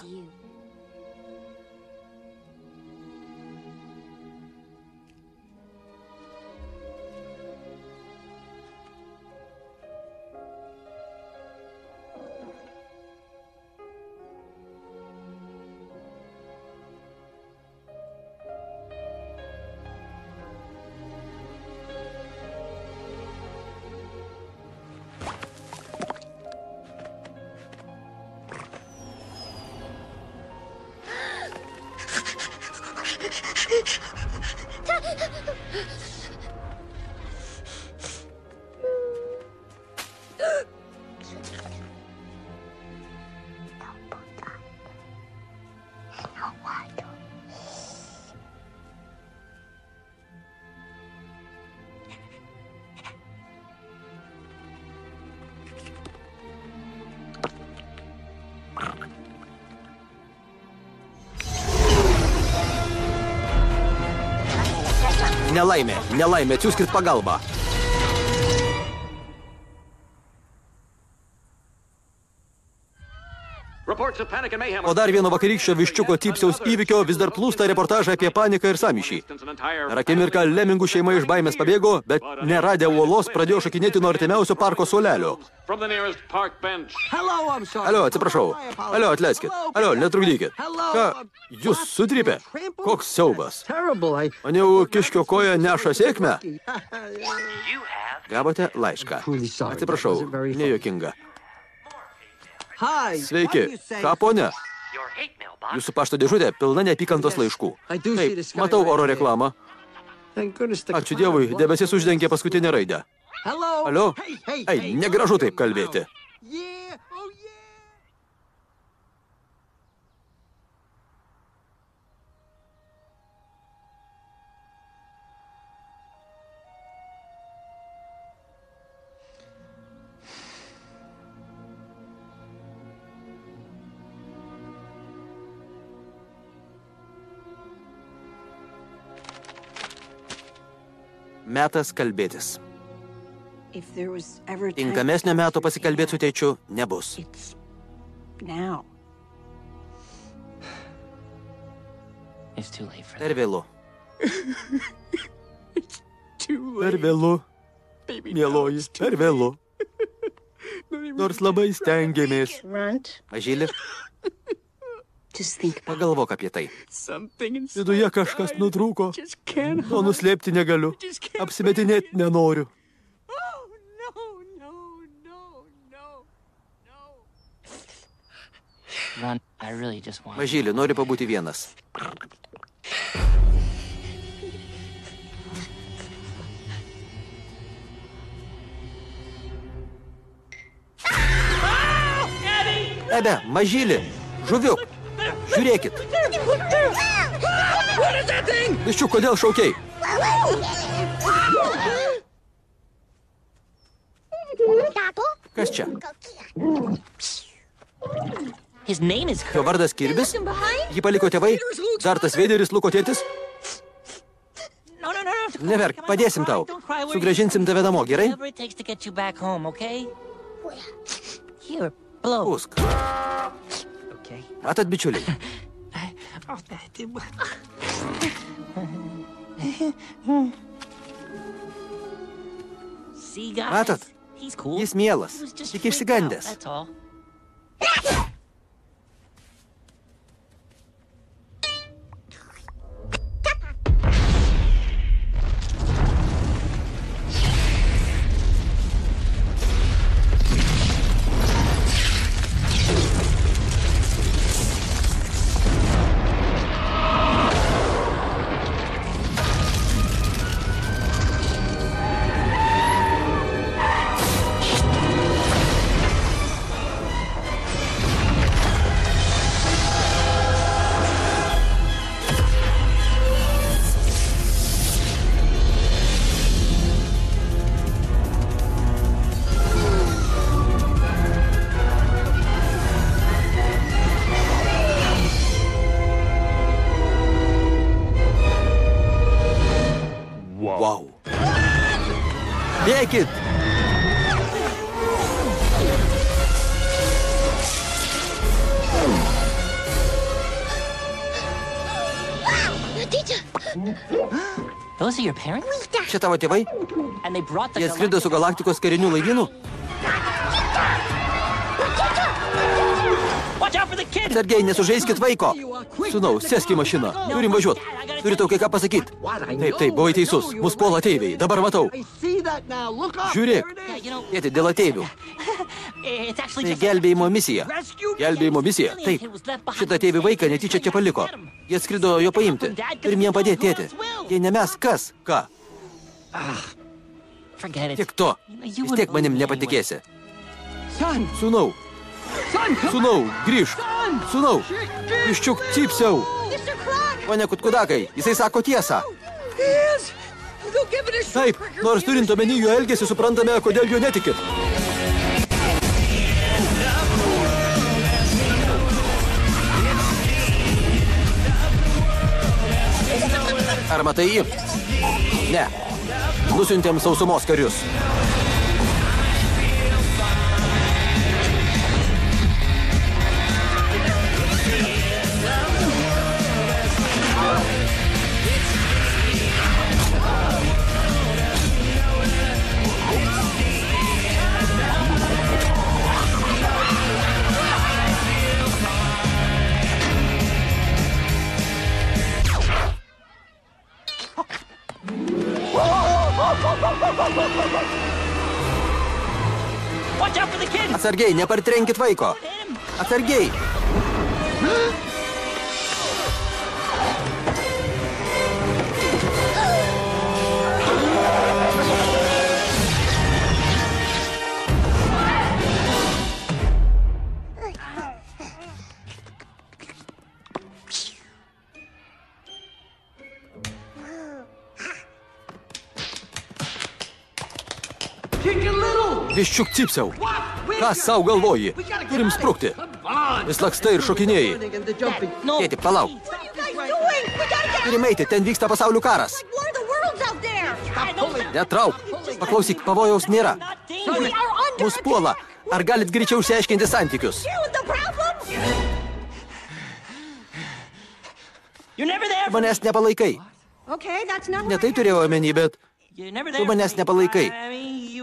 You. Nelaimė, nelaimė, atsiųskit pagalbą. Reports of panic and mayhem. O dar vieno vakarykščio viščiuko typsiaus įvykio vis dar plūsta reportažai apie paniką ir samyšį. Per akimirką lemingų šeima iš baimės pabėgo, bet neradę uolos pradėjo šakinėti nuo artimiausio parko suolelio. Alio, atsiprašau. Alio, atleiskit. Hello, Alio, netrukdykit. Hello, Ką, jūs? Trampled? Koks siaubas. Maniau, kiškio koja neša sėkmę. Gavote laišką. Atsiprašau, nejuokinga. Sveiki. Ką, ponia? Jūsų pašto dėžutė pilna neapykantos laiškų. Taip, matau oro reklamą. Ačiū Dievui, debesis uždengė paskutinę raidę. Alio? Ei, negražu taip kalbėti. Metas kalbėtis. Tinkamesnio meto pasikalbėti su tėčiu nebus. Per vėlu. Per vėlu, mieloji, per vėlu. Nors labai stengiamės. Runt, Mažylį, just think about pagalvok apie tai. Viduje kažkas nutrūko. To nuslėpti negaliu. Apsimetinėti nenoriu. Oh, no, no, no, no, no. Run. I really just want. Mažylį, nori pabūti vienas. Ebe, mažylį, žuviuk. Žiūrėkit. Viščiu, kodėl šaukiai? Kas čia? Jo vardas Kirbis. Jį paliko tėvai. Dar tas Vėderis Luko tėtis. Neverk, padėsim tau. Sugražinsim tave namo, gerai? Whatever Atât biciulei. Atât. E smielos. E chiși gândes. That's all. Čia tavo tėvai? Jie skrido su galaktikos kariniu laivynu? Sergei, nesužeiskit vaiko. Sūnau, sėsk į mašiną. Turim važiuoti. Turiu tau kai ką pasakyti. Taip, taip, buvai teisus. Mus puola ateiviai. Dabar matau. Žiūrėk. Tėti, dėl ateivių. Tai gelbėjimo misija. Gelbėjimo misija. Taip. Šitą tėvį vaiką netyčia čia paliko. Jie skrido jo paimti. Turim jam padėti, tėti. Jei ne mes, kas? Ką? It. Tik to. Vis tiek manim nepatikėsi. Sūnau, sūnau, grįžk. Sūnau, iščiuk. Clark! Pone Kutkudakai, jisai sako tiesą. Taip, nors turint omeny jo elgesį, suprantame, kodėl jo netikit. Ar matai jį? Ne. Nusintėm sausumos karius. Atsargiai, nepartrenkit vaiko. Atsargiai. Chicken Little. Ką savo galvoji? Turim sprukti. Vis lakstai ir šokinėjai. Tėti, palauk. Turim eiti, ten vyksta pasaulių karas. Netrauk. Paklausyk, pavojaus nėra. Mus puola. Ar galit greičiau išsiaiškinti santykius? Manęs nepalaikai. Okay, that's not Ne what tai I turėjau omeny, bet Tu manęs nepalaikai.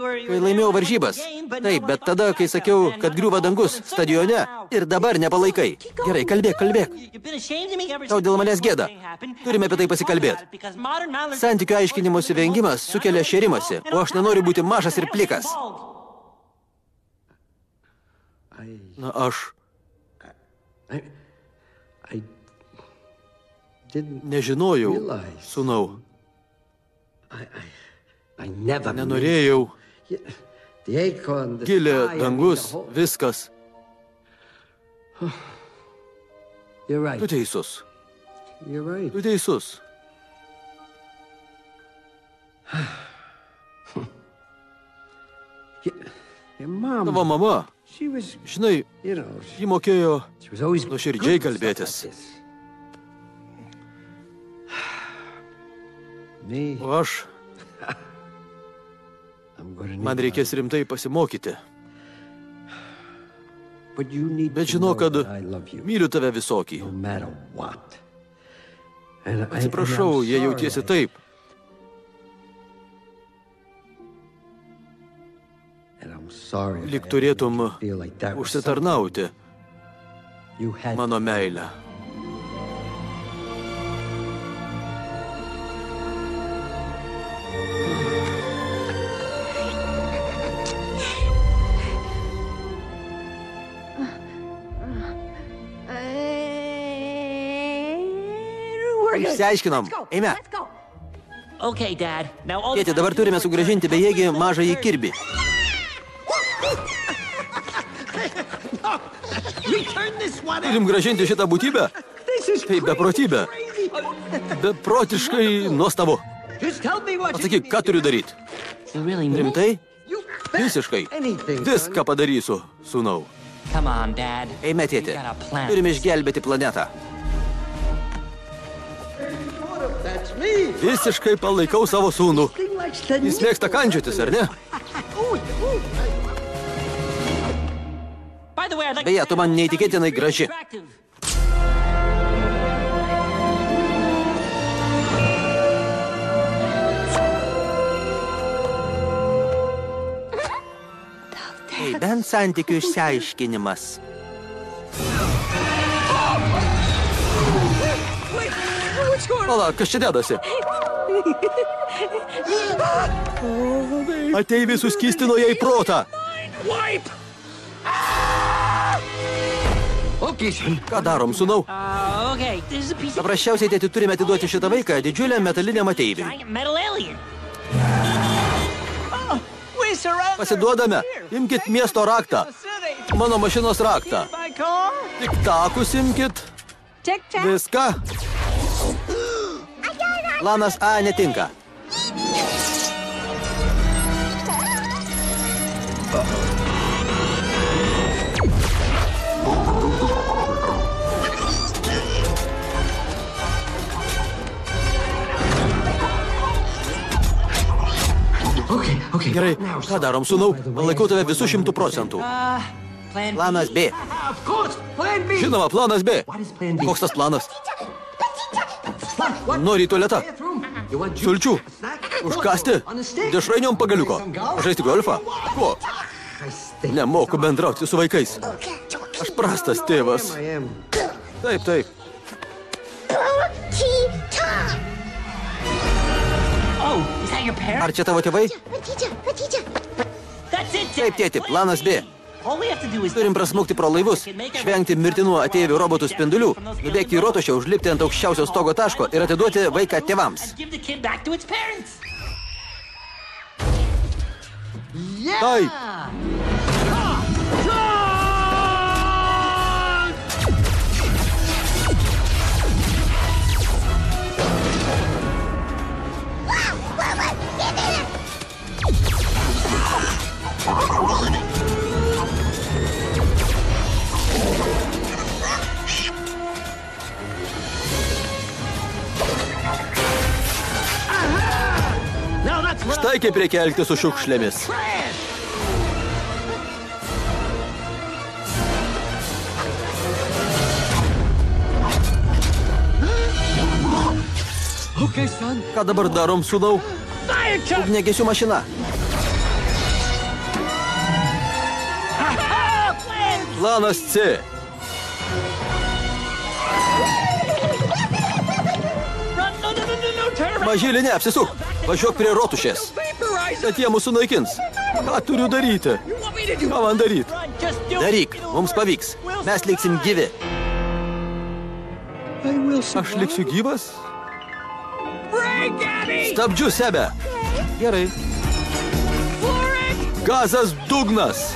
Kai laimėjau varžybas. Taip, bet tada, kai sakiau, kad griūva dangus stadione ir dabar nepalaikai. Gerai, kalbėk, kalbėk. Tau dėl manęs gėda. Turime apie tai Talk pasikalbėt. about it, because modern knowledge- Santykių aiškinimosi vengimas sukelia šėrimasi, o aš nenoriu būti mažas ir plikas. Na, aš nežinojau, meant- nenorėjau. Gilė, dangus, viskas. Tu teisus, tu teisus. Tavo mama, Žinai, ji mokėjo nuoširdžiai kalbėtis. O aš, man reikės rimtai pasimokyti. Bet žinok, kad myliu tave visokį. Atsiprašau, jei jautiesi taip. Lik turėtum užsitarnauti mano meilę. Išsiaiškinom. Eime. Okay, Dad. Now all Tėti, dabar turime sugražinti bejėgį mažąjį kirbį. Turim gražinti šitą būtybę? Tai beprotybė. Beprotiškai nuostabu. Pasakyk, ką turiu daryti. Rimtai? Visiškai. Viską padarysiu, sūnau. Come on, Dad. Eime, tėti. Turime išgelbėti planetą. Visiškai palaikau savo sūnų. Jis mėgsta kandžiotis, ar ne? Beje, tu man neįtikėtinai graži. Tai bent santykių išsiaiškinimas. Pala, kas čia dedasi? Ateivis suskystino jai protą. Ką darom, of Paprasčiausiai, tėti, turime atiduoti šitą vaiką didžiuliam metaliniam ateiviui. Pasiduodame. Imkit miesto raktą. Mano mašinos raktą. Tik takus imkit. Viską. Planas A netinka. Okay, okay. Gerai, ką darom, sūnau? Palaikau tave visų šimtų procentų. Plan Planas B. Žinoma, planas B? Koks tas planas? Nori į tualetą? Sulčių. Užkasti. Dešrainiom pagaliuko. Žaisti golfą? Ko? Nemoku bendrauti su vaikais. Aš prastas tėvas. Taip, taip. Oh, is that your parents? Ar čia tavo tėvai? That's it, Dad. Taip, tėti, planas B. All we have to do is Turim prasmukti pro laivus, švengti mirtinų ateivių robotų spindulių, nubėgti į rotušę, užlipti ant aukščiausio stogo taško ir atiduoti vaiką tėvams. its parents. Taip. Now that's Štai kaip reikia elgtis su šiukšlėmis. Ką dabar darom, sūnau? Ugnegesių mašina. Planas C. Mažylė, ne, apsisuk. Važiuok prie rotušės. Bet jie mūsų naikins. Ką turiu daryti? Ką man daryti? Daryk, mums pavyks. Mes liksim gyvi. Aš liksiu gyvas? Stabdžiu sebe. Gerai. Gazas dugnas.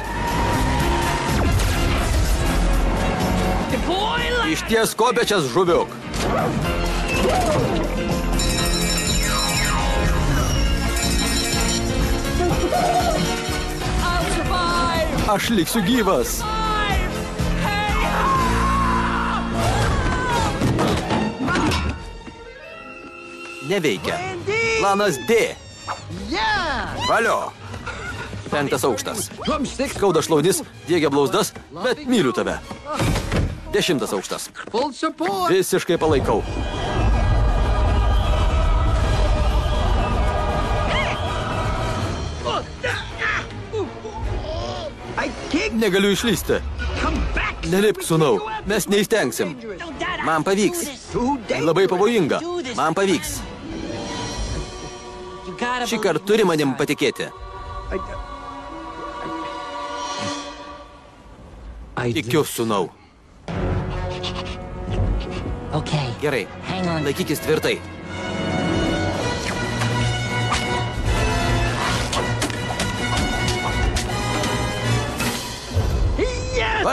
La- Išties kopečias žuviuk. I'll Aš liksiu gyvas. Neveikia. Planas D. Valio. Penktas aukštas. Skauda šlaudis, dėgia blauzdas, bet myliu tave. Dešimtas aukštas. Visiškai palaikau. Negaliu išlysti. Nelipk, sūnau. Mes neįstengsim. Man pavyks. Labai pavojinga. Man pavyks. Šį kartą turi manim patikėti. Tikiu. Okay. Gerai. Laikykis tvirtai.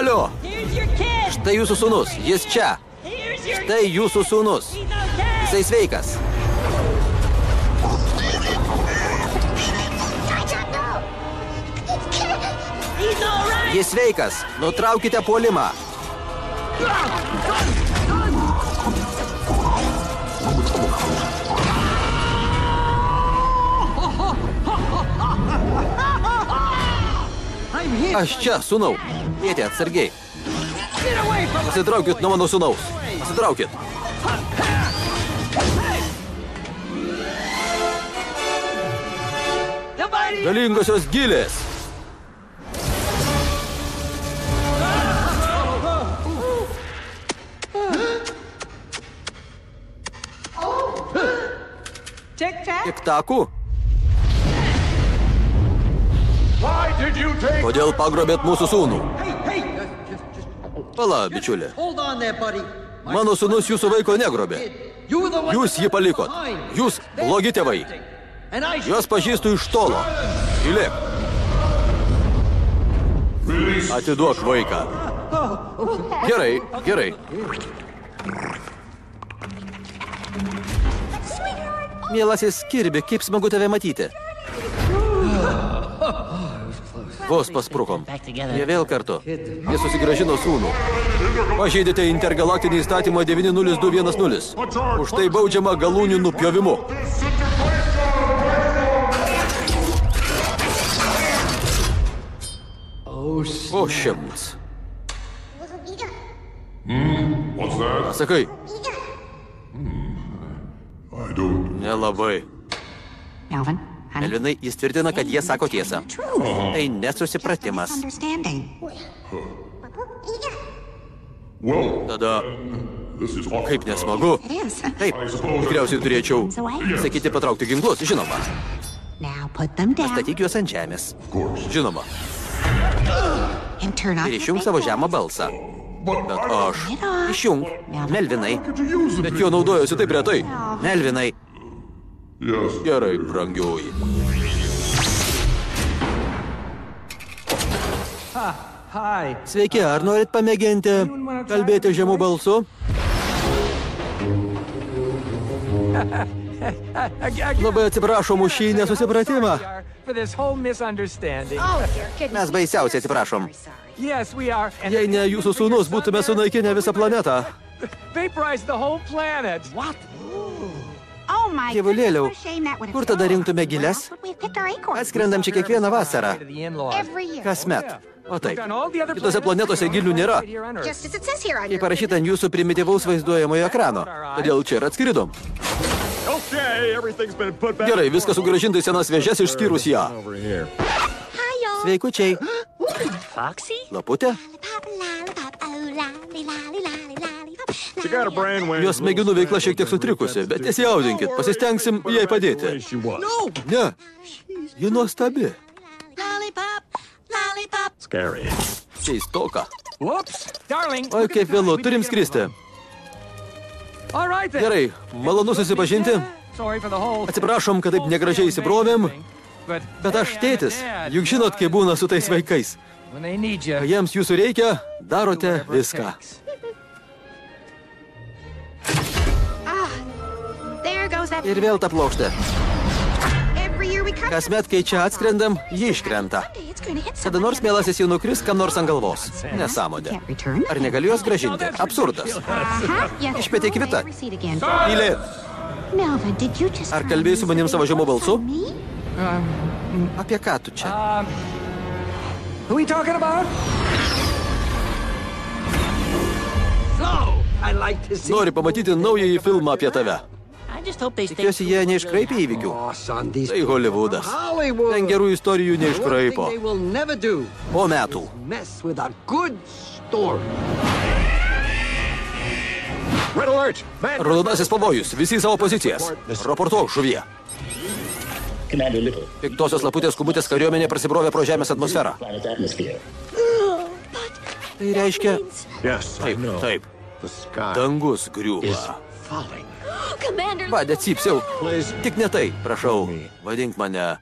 Kid. Štai jūsų sūnus. Jis čia. Štai jūsų sūnus. Jisai sveikas. Jis sveikas. Nutraukite puolimą. Aš čia, sūnau. Vietė, atsargiai. Pasitraukit nuo mano sūnaus. Pasitraukit. Galingosios gilės. Tic tac. Tik takų. Why did you take Kodėl pagrobėt mūsų sūnų? Pala, bičiulė. Mano sūnus jūsų vaiko negrobė. Jūs jį palikot. Jūs blogi tėvai. Juos pažįstu iš tolo. Tylėk. Atiduok vaiką. Gerai, gerai. Mielasis Kirbi, kaip smagu tave matyti. Vos pasprukom. Jie vėl kartu. Jie susigražino sūnų. Pažeidėte intergalaktinį įstatymą 90210. Už tai baudžiama galūnių nupjovimu. O that? Sakai, nelabai. Melvin, honey. Elvinai, jis tvirtina, kad jie sako tiesą. Tai nesusipratimas. Tada, kaip nesmagu. Taip, tikriausiai turėčiau sakyti patraukti ginklus, žinoma. Now put them down Statyk juos ant žemės. Žinoma. Ir išjung savo žemą balsą. But Bet aš. Išjung. Melvinai. Bet jo naudojusi taip retai. Melvinai. Yes. Gerai, brangioji. Hi. Sveiki, ar norit pamėginti kalbėti žemų balsu? Labai atsiprašom už šį nesusipratimą. Mes baisiausiai atsiprašom. Yes, we are. And Jei ne jūsų sūnus, būtume sunaikinę visą planetą. vaporized the whole planet. What? Oh would have kur tada rinktume acorns. Atskrendam čia kiekvieną vasarą. Kasmet. O taip. Kitose planetose gilių nėra. Kaip parašyta ant jūsų primityvaus vaizduojamojo ekrano. Todėl čia ir atskridom. Gerai, viskas sugražinta į senas vėžes išskyrus ją. Sveikučiai. Foxy? Laputė? Jos smegenų veikla šiek tiek sutrikusi, bet nesijaudinkit, pasistengsim jai padėti. Ne, ji nuostabi. Keistoka. Oi, kaip vėlu, turim need to get skristi. Gerai, malonu susipažinti. Sorry for the whole. Atsiprašom, kad taip negražiai įsibrovėm, But, bet aš tėtis. Juk žinot, kaip būna su tais vaikais. When they need you. Kai jiems jūsų reikia, darote viską. Ir vėl ta plokštė. Kasmet, kai čia atskrendam, ji iškrenta. Kada nors mielasis jau nukris kam nors ant galvos. Nesąmonė. Ar negali jos gražinti? Absurdas. Tylė. Melvin, did you just Ar kalbėjai su manim savo žemu balsu? me? Apie ką tu čia? Um. Nori pamatyti naująjį filmą apie tave. Tikiuosi, jie neiškraipė įvykių. Tai Hollywoodas. Hollywood. Ten gerų istorijų neiškraipo. Po metų. Raudonasis pavojus. Visi į savo pozicijas. Raportuok žuvie. Piktosios laputės kubutės kariuomenė prasibrovė pro Žemės atmosferą. Tai reiškia... yes, I Taip, know. taip. The sky Dangus griūva. Vadė. Please. Tik ne tai, prašau. Vadink mane.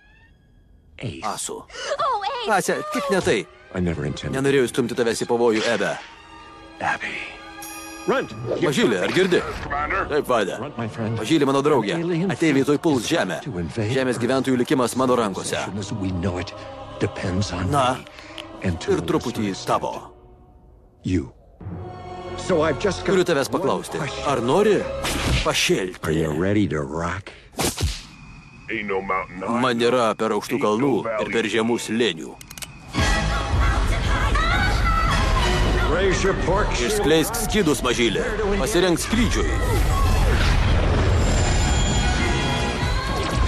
Asu. oh, Ase, tik ne tai. I never intended. Nenorėjau stumti tavęs į pavojų, Ebe. Mažylė, ar girdi? Taip, vadė. Runt, my friend. Mažylė, mano draugė. Ateiviai toj puls žemę. Žemės gyventojų likimas mano rankose. As we know it depends on Na, ir truputį tavo. you. Turiu tavęs paklausti. Ar nori Are pašėlti? you ready to rock? Ain't no mountain high. Man nėra per aukštų kalnų ir per žemų slėnių. Raise your pork Išskleisk skydus, mažylė. Pasirenk skrydžiui.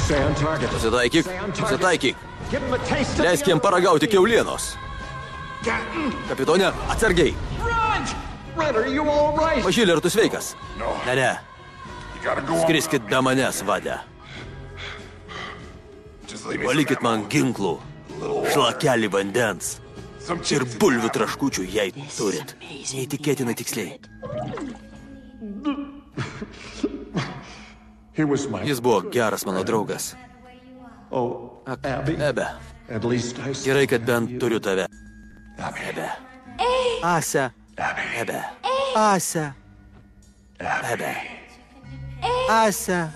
Taste of Leisk jam paragauti keulienos. Kapitone, atsargiai. Run! Run, are you all right? Mažylė, ar tu sveikas? No. Ne, ne. Skriskit be manęs, me Palikit man ginklų. Šlakelį vandens. Ir bulvių traškučių, jei turit. Neįtikėtinai tiksliai. Jis buvo geras mano draugas. Oh, Ak. Ebe. Gerai, kad bent turiu tave. Ebe. Ase. Ebe. Ase. Ebe. Ase.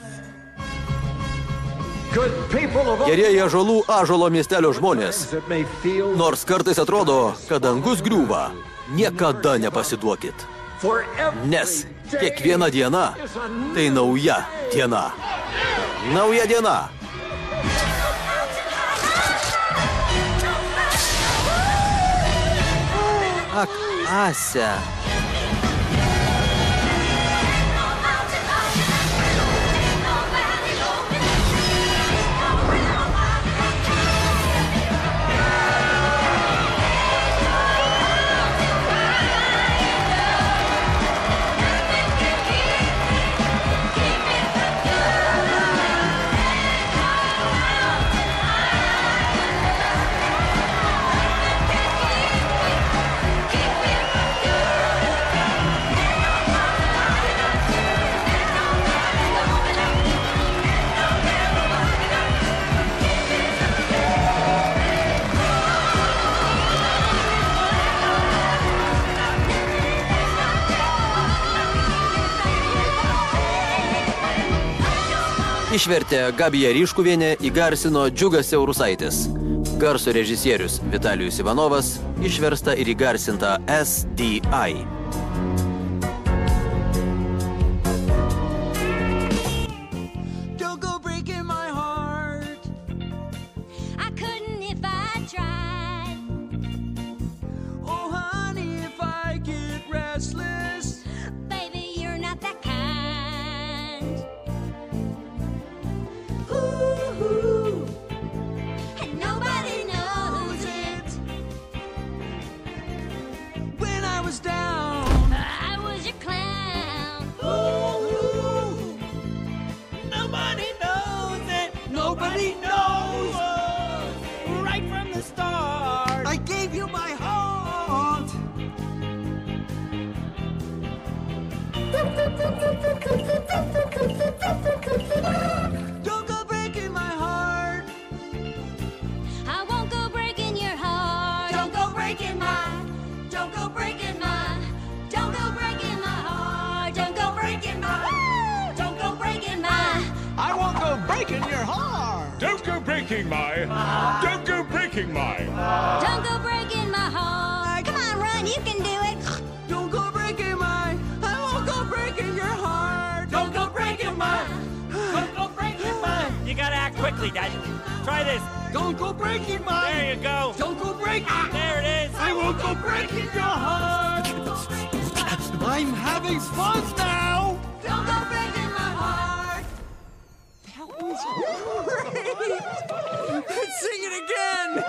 Good people of all Gerieji ažolų ažolo miestelio žmonės. that may feel Nors kartais atrodo, kad dangus griūva, niekada nepasiduokit. Nes kiekviena diena tai nauja diena. Nauja diena. Ak, Ase. Išvertė Gabija Ryškuvienė, įgarsino Džiugas Eurusaitis. Garso režisierius Vitalijus Ivanovas, išversta ir įgarsinta SDI. Breaking my. I won't go breaking your heart. Don't go breaking my. Don't go breaking my. Don't go breaking my heart. Come on, Ron, you can do it. Don't go breaking mine. I won't go breaking your heart. Don't go breaking mine. Don't go breaking mine. You gotta act quickly, Dad. Try this. Don't go breaking mine. There you go. Don't go breaking. There it is. I won't go breaking your heart. I'm having fun now. Don't go breaking my heart. That was great. Sing it again.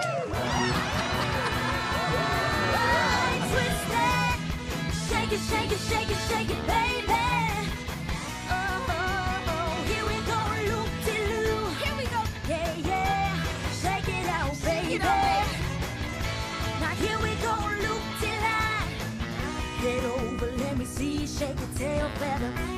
Shake it, shake it, shake it, shake it, baby. Oh, here we go, loop de loo. Here we go. Yeah, yeah. Shake it out, baby. Now here we go, loop till I head over. Let me see you shake your tail feather.